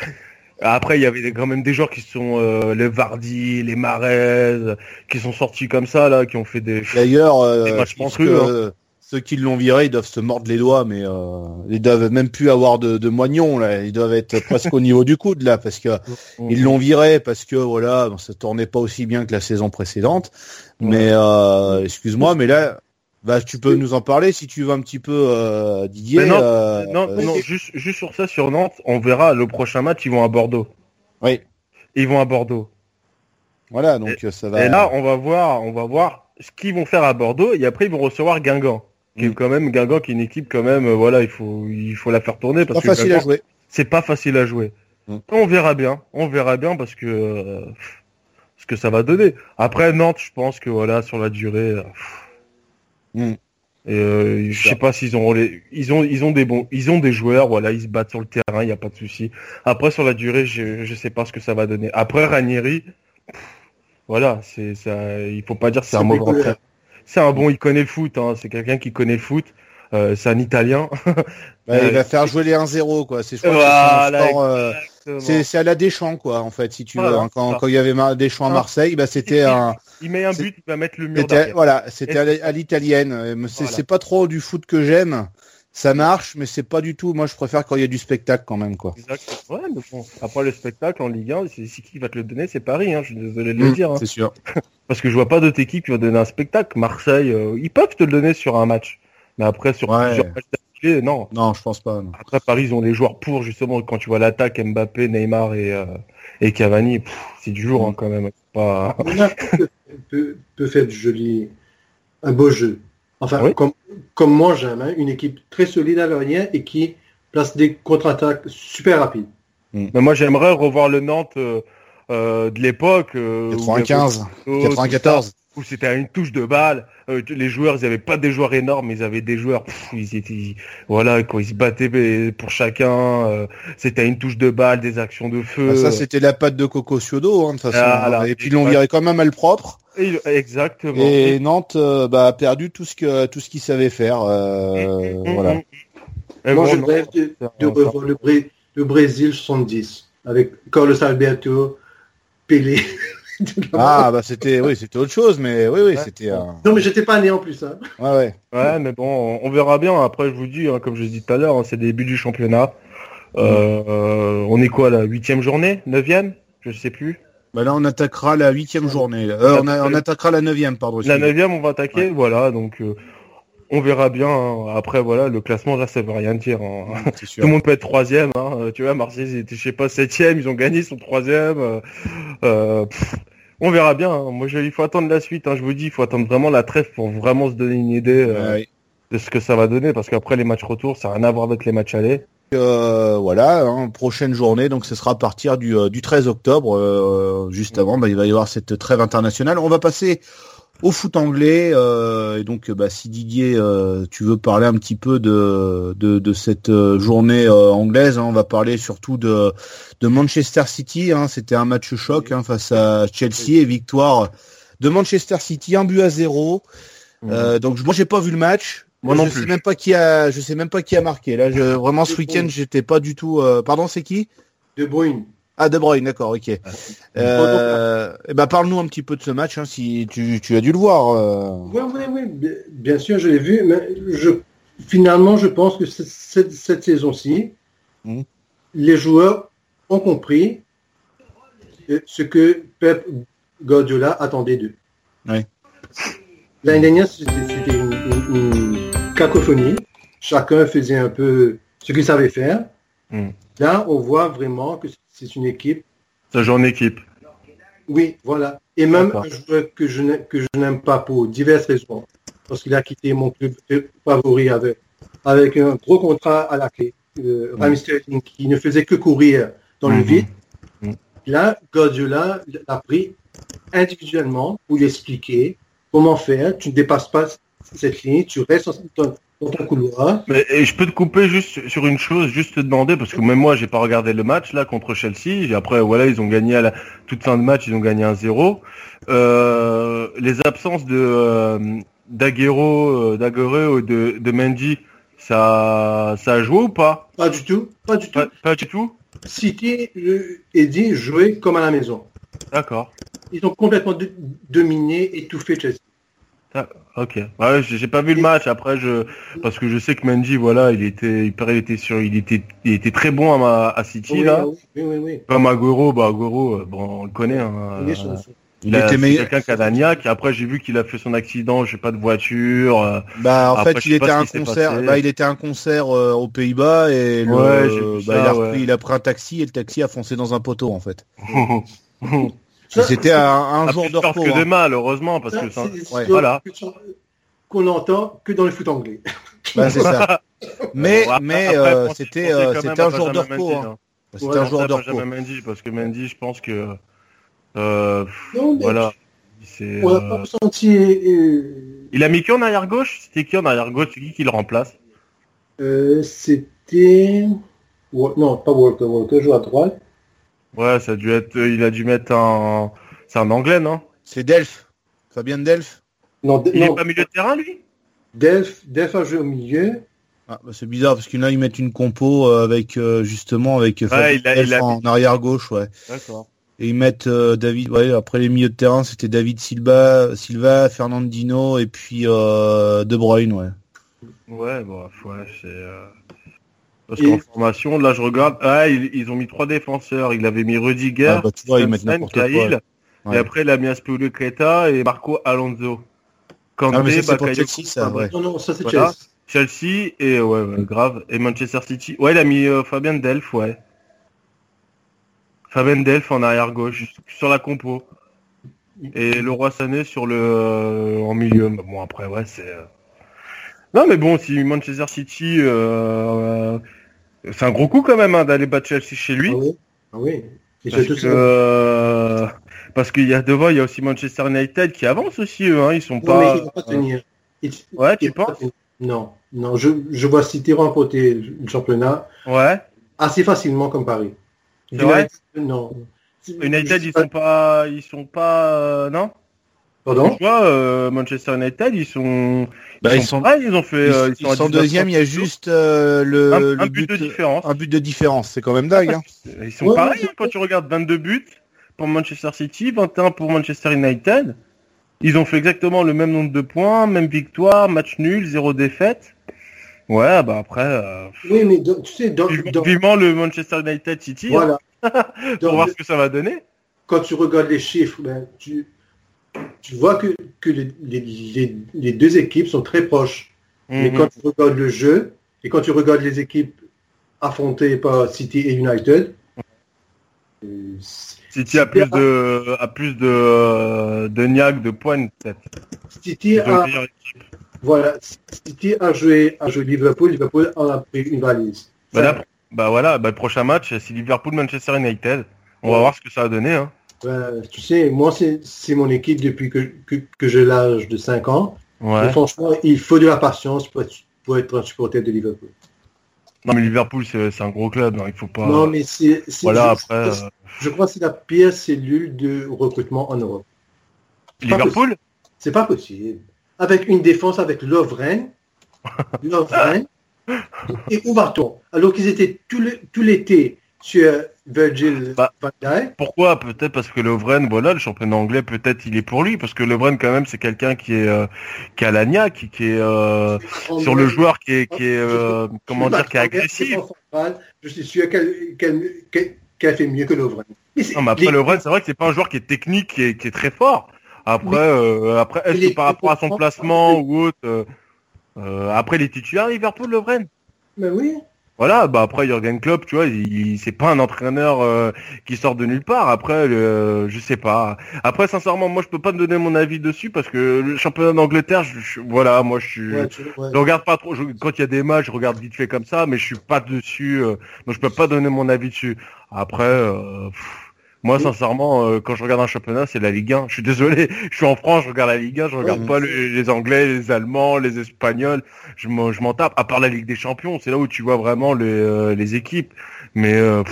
Après, il y avait quand même des joueurs qui sont, euh, les Vardy, les Marez, qui sont sortis comme ça, là, qui ont fait des... D'ailleurs, euh, Des matchs je pense que monstrueux, hein. Ceux qui l'ont viré, ils doivent se mordre les doigts, mais euh, ils doivent même plus avoir de, de moignons là. Ils doivent être presque au niveau du coude là, parce que ils l'ont viré parce que voilà, bon, ça tournait pas aussi bien que la saison précédente. Mais euh, excuse-moi, mais là, bah tu peux nous en parler si tu veux un petit peu, euh, Didier. Mais non, euh, Non, euh, non, juste, juste sur ça, sur Nantes, on verra le prochain match, ils vont à Bordeaux. Oui, Ils vont à Bordeaux. voilà, donc ça va. Et là, on va voir, on va voir ce qu'ils vont faire à Bordeaux, et après, ils vont recevoir Guingamp. Qui est quand même, Guingamp, qui est une équipe quand même, euh, voilà, il faut, il faut la faire tourner parce pas que facile à jouer. c'est pas facile à jouer. Mm. On verra bien, on verra bien parce que euh, ce que ça va donner. Après Nantes, je pense que voilà sur la durée, euh, Mm. et, euh, je sais pas s'ils ont les, ils ont ils ont des bons, ils ont des joueurs, voilà, ils se battent sur le terrain, il y a pas de souci. Après sur la durée, je je sais pas ce que ça va donner. Après Ranieri, pff, voilà, c'est ça, il faut pas dire c'est C'est un mauvais entraîneur. C'est un bon, il connaît le foot, hein, c'est quelqu'un qui connaît le foot. Euh, c'est un Italien. Bah, il Euh, va faire jouer les 1-0 quoi. C'est Voilà, c'est euh. C'est à la Deschamps quoi en fait si tu veux. Hein. quand, quand il y avait Deschamps à Ah. Marseille, bah c'était un Il met un but, il va mettre le mur voilà c'était à l'italienne. Euh, mais C'est Voilà. c'est pas trop du foot que j'aime. Ça marche mais c'est pas du tout. Moi je préfère quand il y a du spectacle quand même quoi. Exact. Ouais, mais bon, après le spectacle en Ligue 1, c'est qui qui va te le donner? C'est Paris, hein, je suis désolé de le dire. hein. C'est sûr. Parce que je vois pas d'autres équipes qui vont donner un spectacle. Marseille, euh, ils peuvent te le donner sur un match. Mais après, sur Ouais. plusieurs matchs d'affilée, non. Non je pense pas. non. Après, Paris, ils ont les joueurs pour, justement, quand tu vois l'attaque, Mbappé, Neymar et, euh, et Cavani, c'est du jour hein, quand même. Pas... Peut, peut, peut faire du joli, un beau jeu. Enfin, Oui. comme, comme moi j'aime, hein, une équipe très solide à l'arrière et qui place des contre-attaques super rapides. Mais moi, j'aimerais revoir le Nantes euh, euh, de l'époque. euh, où il y avait 95, Auto, 94. Où c'était à une touche de balle. Euh, les joueurs, ils avaient pas des joueurs énormes, mais ils avaient des joueurs. pff, ils étaient, ils- voilà, quoi, ils se battaient pour chacun. euh, c'était à une touche de balle, des actions de feu. Ah, ça, c'était la patte de Coco Ciodo, hein, de toute façon. Ah, voilà. Et puis, ils l'ont viré quand même mal propre. Exactement. Et Nantes euh, bah, a perdu tout ce que tout ce qu'il savait faire. voilà. Et Moi, bon, je non, rêve de, de revoir le, Bré- le Brésil 70 avec Carlos Alberto, Pelé. Ah bah c'était oui c'était autre chose mais oui oui Ouais. c'était un... Non, mais j'étais pas né en plus. Hein. ouais ouais. Ouais, mais bon, on- verra bien. Après, je vous dis, hein, comme je dis tout à l'heure, hein, c'est le début du championnat. Euh, euh, on est quoi, la huitième journée Neuvième? Je sais plus. Bah là on attaquera la huitième journée. Euh, on, a- on attaquera la neuvième pardon. La neuvième, on va attaquer. Ouais. Voilà, donc euh, on verra bien. hein. Après, voilà, le classement, là, ça veut rien dire. hein. Tout le monde peut être troisième. Hein. Euh, Tu vois, Marseille, ils étaient, je sais pas, septième. Ils ont gagné, ils sont troisième. Euh, euh, on verra bien. hein. Moi, je, il faut attendre la suite. Hein. Je vous dis, il faut attendre vraiment la trêve pour vraiment se donner une idée euh, de ce que ça va donner. Parce qu'après, les matchs retour, ça n'a rien à voir avec les matchs allés. Euh, voilà, hein, prochaine journée, donc ce sera à partir du, euh, du 13 octobre, euh, juste avant, bah, il va y avoir cette trêve internationale. On va passer au foot anglais, euh, et donc bah, si Didier, euh, tu veux parler un petit peu de, de, de cette euh, journée euh, anglaise, hein, on va parler surtout de, de Manchester City, hein, c'était un match choc hein, face à Chelsea et victoire de Manchester City, un but à zéro. Euh, donc moi j'ai pas vu le match. Moi non je plus. sais même pas qui a, je sais même pas qui a marqué. Là, je, vraiment ce week-end, j'étais pas du tout. euh, Pardon, c'est qui? De Bruyne. Ah, De Bruyne, d'accord, ok. Euh, eh ben, parle-nous un petit peu de ce match, hein, si tu, tu as dû le voir. euh. Oui, oui, oui, bien- sûr, je l'ai vu, mais je, finalement, je pense que cette, saison-ci, Mhm. les joueurs ont compris ce que Pep Guardiola attendait d'eux. Ouais. L'année dernière, c'était une, une- une cacophonie. Chacun faisait un peu ce qu'il savait faire. Mhm. Là, on voit vraiment que c'est une équipe Ça joue en équipe. oui, voilà. Et même un joueur que je n'aime pas pour diverses raisons, parce qu'il a quitté mon club favori avec, avec un gros contrat à la clé, euh, Raheem Sterling, qui ne faisait que courir dans le Mhm. vide. Mhm. Là, Guardiola l'a pris individuellement pour lui expliquer comment faire. Tu ne dépasses pas cette ligne, tu restes dans, dans ton couloir. Mais et je peux te couper juste sur une chose, juste te demander, parce que même moi, j'ai pas regardé le match là contre Chelsea. Et après, voilà, ils ont gagné à la toute fin de match, ils ont gagné 1-0. Euh, les absences de euh, d'Aguero, euh, d'Aguero ou de, de Mendy, ça, ça a joué ou pas? Pas du tout, pas du tout. pas, pas du tout? City euh, est dit jouer comme à la maison. D'accord. Ils ont complètement dominé, étouffé Chelsea. Ok. Ouais, j'ai pas vu le match. Après, je parce que je sais que Mendy, voilà, il était, il paraît, il était sur, il était, il était très bon à, ma, à City Oui, là. oui, oui, oui, oui. Comme Aguero, bah euh, bon, on le connaît. Hein, Il Il a- était c'est meilleur. quelqu'un qui a d'Agnac. Après, j'ai vu qu'il a fait son accident, j'ai pas de voiture. euh, Bah, en Après, fait, il était un concert. Bah, il était à un concert euh, aux Pays-Bas et le, Ouais, bah, ça, il, a ouais. repris- il a pris un taxi et le taxi a foncé dans un poteau en fait. Ça, C'était un, un a jour plus de repos. que de hein. mal, heureusement, parce ça, que ça. c'est ouais. Voilà. qu'on entend que dans le foot anglais. Bah, c'est ça. Mais, Bon, euh, c'était euh, un jour de repos. Hein. C'était Ouais, un jour de repos. Mendy, parce que Mendy, je pense que euh, Non, mais voilà. C'est, on n'a euh, pas senti. euh, Il a mis qui en arrière gauche? C'était qui en arrière gauche? C'est qui qui le remplace? Euh, C'était. Non, pas Walker. Walker joue à droite. Ouais, ça a dû être. Il a dû mettre un. C'est un anglais, non? C'est Delph. Fabien Delph? Non, Il non est pas milieu de terrain, lui? Delph, Delph a joué au milieu. Ah, bah, c'est bizarre parce que là ils mettent une compo euh, avec euh, justement avec euh, Fabien il a- Delph il a- en arrière gauche, ouais. D'accord. Et ils mettent euh, David. Ouais, après les milieux de terrain, c'était David Silva, Silva, Fernandino et puis euh, De Bruyne, ouais. Ouais, bon, ouais, c'est. Parce qu'en formation, là, je regarde. Ah, ils, ils ont mis trois défenseurs. Il avait mis Rudiger, Ah, bah, tu vois. Cahill, Ouais. et après il a mis Aspelé Keita et Marco Alonso. Kanté, Ah, mais ça, Chelsea, ça, Fabrice. ouais. Non, non, ça c'est Voilà. Chelsea. Chelsea et ouais, ouais, grave et Manchester City. Ouais, il a mis euh, Fabien Delph, ouais. Fabien Delph en arrière gauche sur la compo et Leroy Sané sur le euh, en milieu. Mais Bon après ouais c'est. euh, Non mais bon si Manchester City euh, C'est un gros coup quand même hein, d'aller battre Chelsea chez lui. Ah oui. Ah oui. Et Parce que euh, parce qu'il y a devant, il y a aussi Manchester United qui avance aussi eux, hein, ils sont Non, pas. mais il va pas tenir. Ouais, tu penses? tenir. Non, non, je, je vois City remporter le championnat Ouais. assez facilement comme Paris. Non. United ils sont pas, ils sont pas, euh, non? Pardon Tu vois, euh, Manchester United ils sont, Bah, ils, ils sont, sont- ils ont fait, Ils, euh, ils à sont 19 deuxième, il y a points. juste euh, le, un, le un but, de différence. un but de différence. C'est quand même dingue. Hein. Ils sont Ouais, pareils ouais, hein, quand tu regardes 22 buts pour Manchester City, 21 pour Manchester United. Ils ont fait exactement le même nombre de points, même victoire, match nul, zéro défaite. Ouais, bah après, euh, Oui, mais dans- tu sais, dans, dans- vivement le Manchester United City hein, voilà. pour Dans- voir ce que ça va donner. quand tu regardes les chiffres, ben, tu, tu vois que, que les, les- les- les deux équipes sont très proches. Mais Mhm. quand tu regardes le jeu et quand tu regardes les équipes affrontées par City et United, euh, City a plus de, a plus de, de niaque, de points peut-être. City a, voilà, City a joué, a joué Liverpool, Liverpool en a pris une valise. Bah, là, bah voilà, bah, le prochain match, c'est Liverpool-Manchester United. On va voir ce que ça va donner. Hein. Tu sais, moi, c'est mon équipe depuis que, que, que j'ai l'âge de 5 ans. Ouais. Et franchement, il faut de la patience pour être, pour être un supporter de Liverpool. Non mais Liverpool c'est un gros club, hein, il faut pas. Non, mais c'est... voilà je- après. je- euh, Je crois que c'est la pire cellule de recrutement en Europe. Liverpool C'est pas possible. Avec une défense avec Lovren, Lovren et Ouvarton, alors qu'ils étaient tout l'été sur Virgil Bah. van Dijk. Pourquoi? Peut-être parce que Lovren, voilà, le championnat anglais, peut-être il est pour lui, parce que Lovren quand même c'est quelqu'un qui est euh, qui a la niaque, qui, qui est euh, sur le joueur qui est qui est euh, comment dire qui est agressif. Je suis sûr qu'elle qu'elle fait mieux que Lovren. Mais Non, mais après les- Lovren, c'est vrai que c'est pas un joueur qui est technique, qui est, qui est très fort. Après, euh, après, est-ce que par rapport à son placement ou autre, euh, euh, après les titulaires Liverpool, Lovren. Mais oui. Voilà, bah après Jurgen Klopp, tu vois, il, il- c'est pas un entraîneur euh, qui sort de nulle part. Après, euh, je sais pas. Après, sincèrement, moi, je peux pas te donner mon avis dessus parce que le championnat d'Angleterre, je, je- voilà, moi, je suis, Ouais, tu- ouais. je regarde pas trop. je- quand il y a des matchs, je regarde vite fait comme ça, mais je suis pas dessus, euh, donc je peux pas donner mon avis dessus. Après, euh, pff, moi, Oui. sincèrement, euh, quand je regarde un championnat, c'est la Ligue 1. Je suis désolé, je suis en France, je regarde la Ligue 1, je regarde pas les, les Anglais, les Allemands, les Espagnols. Je m'en, tape. À part la Ligue des Champions, c'est là où tu vois vraiment les, euh, les équipes. Mais euh,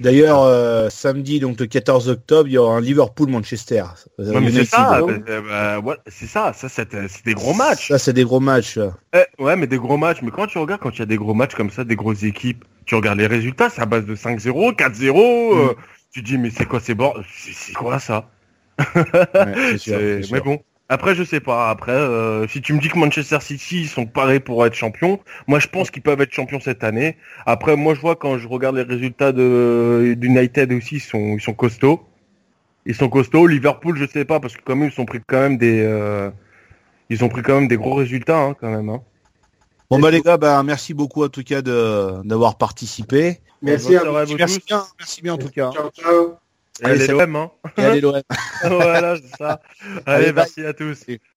D'ailleurs, euh, samedi, donc le 14 octobre, il y aura un Liverpool-Manchester. Euh, c'est ça, bah, voilà, c'est ça, ça, c'est, c'est des gros matchs. Ça, c'est des gros matchs. Eh, ouais, mais des gros matchs. Mais quand tu regardes, quand il y a des gros matchs comme ça, des grosses équipes, tu regardes les résultats, c'est à base de 5-0, 4-0. euh, tu dis, mais c'est quoi ces bords c'est, quoi ça? Ouais, sûr. Mais bon, après, je sais pas. Après, euh, si tu me dis que Manchester City ils sont parés pour être champions, moi je pense qu'ils peuvent être champions cette année. Après, moi je vois quand je regarde les résultats de d'United aussi, ils sont ils sont costauds. Ils sont costauds. Liverpool, je sais pas parce que quand même ils ont pris quand même des euh, ils ont pris quand même des gros résultats hein, quand même. Hein. Bon bah les gars, bah, merci beaucoup en tout cas de d'avoir participé. Merci à vous Merci tous. bien, merci bien en tout cas. hein. Ciao, ciao. Allez, l'OM, hein. Et allez l'OM. voilà, c'est ça. Allez, Allez, merci à tous.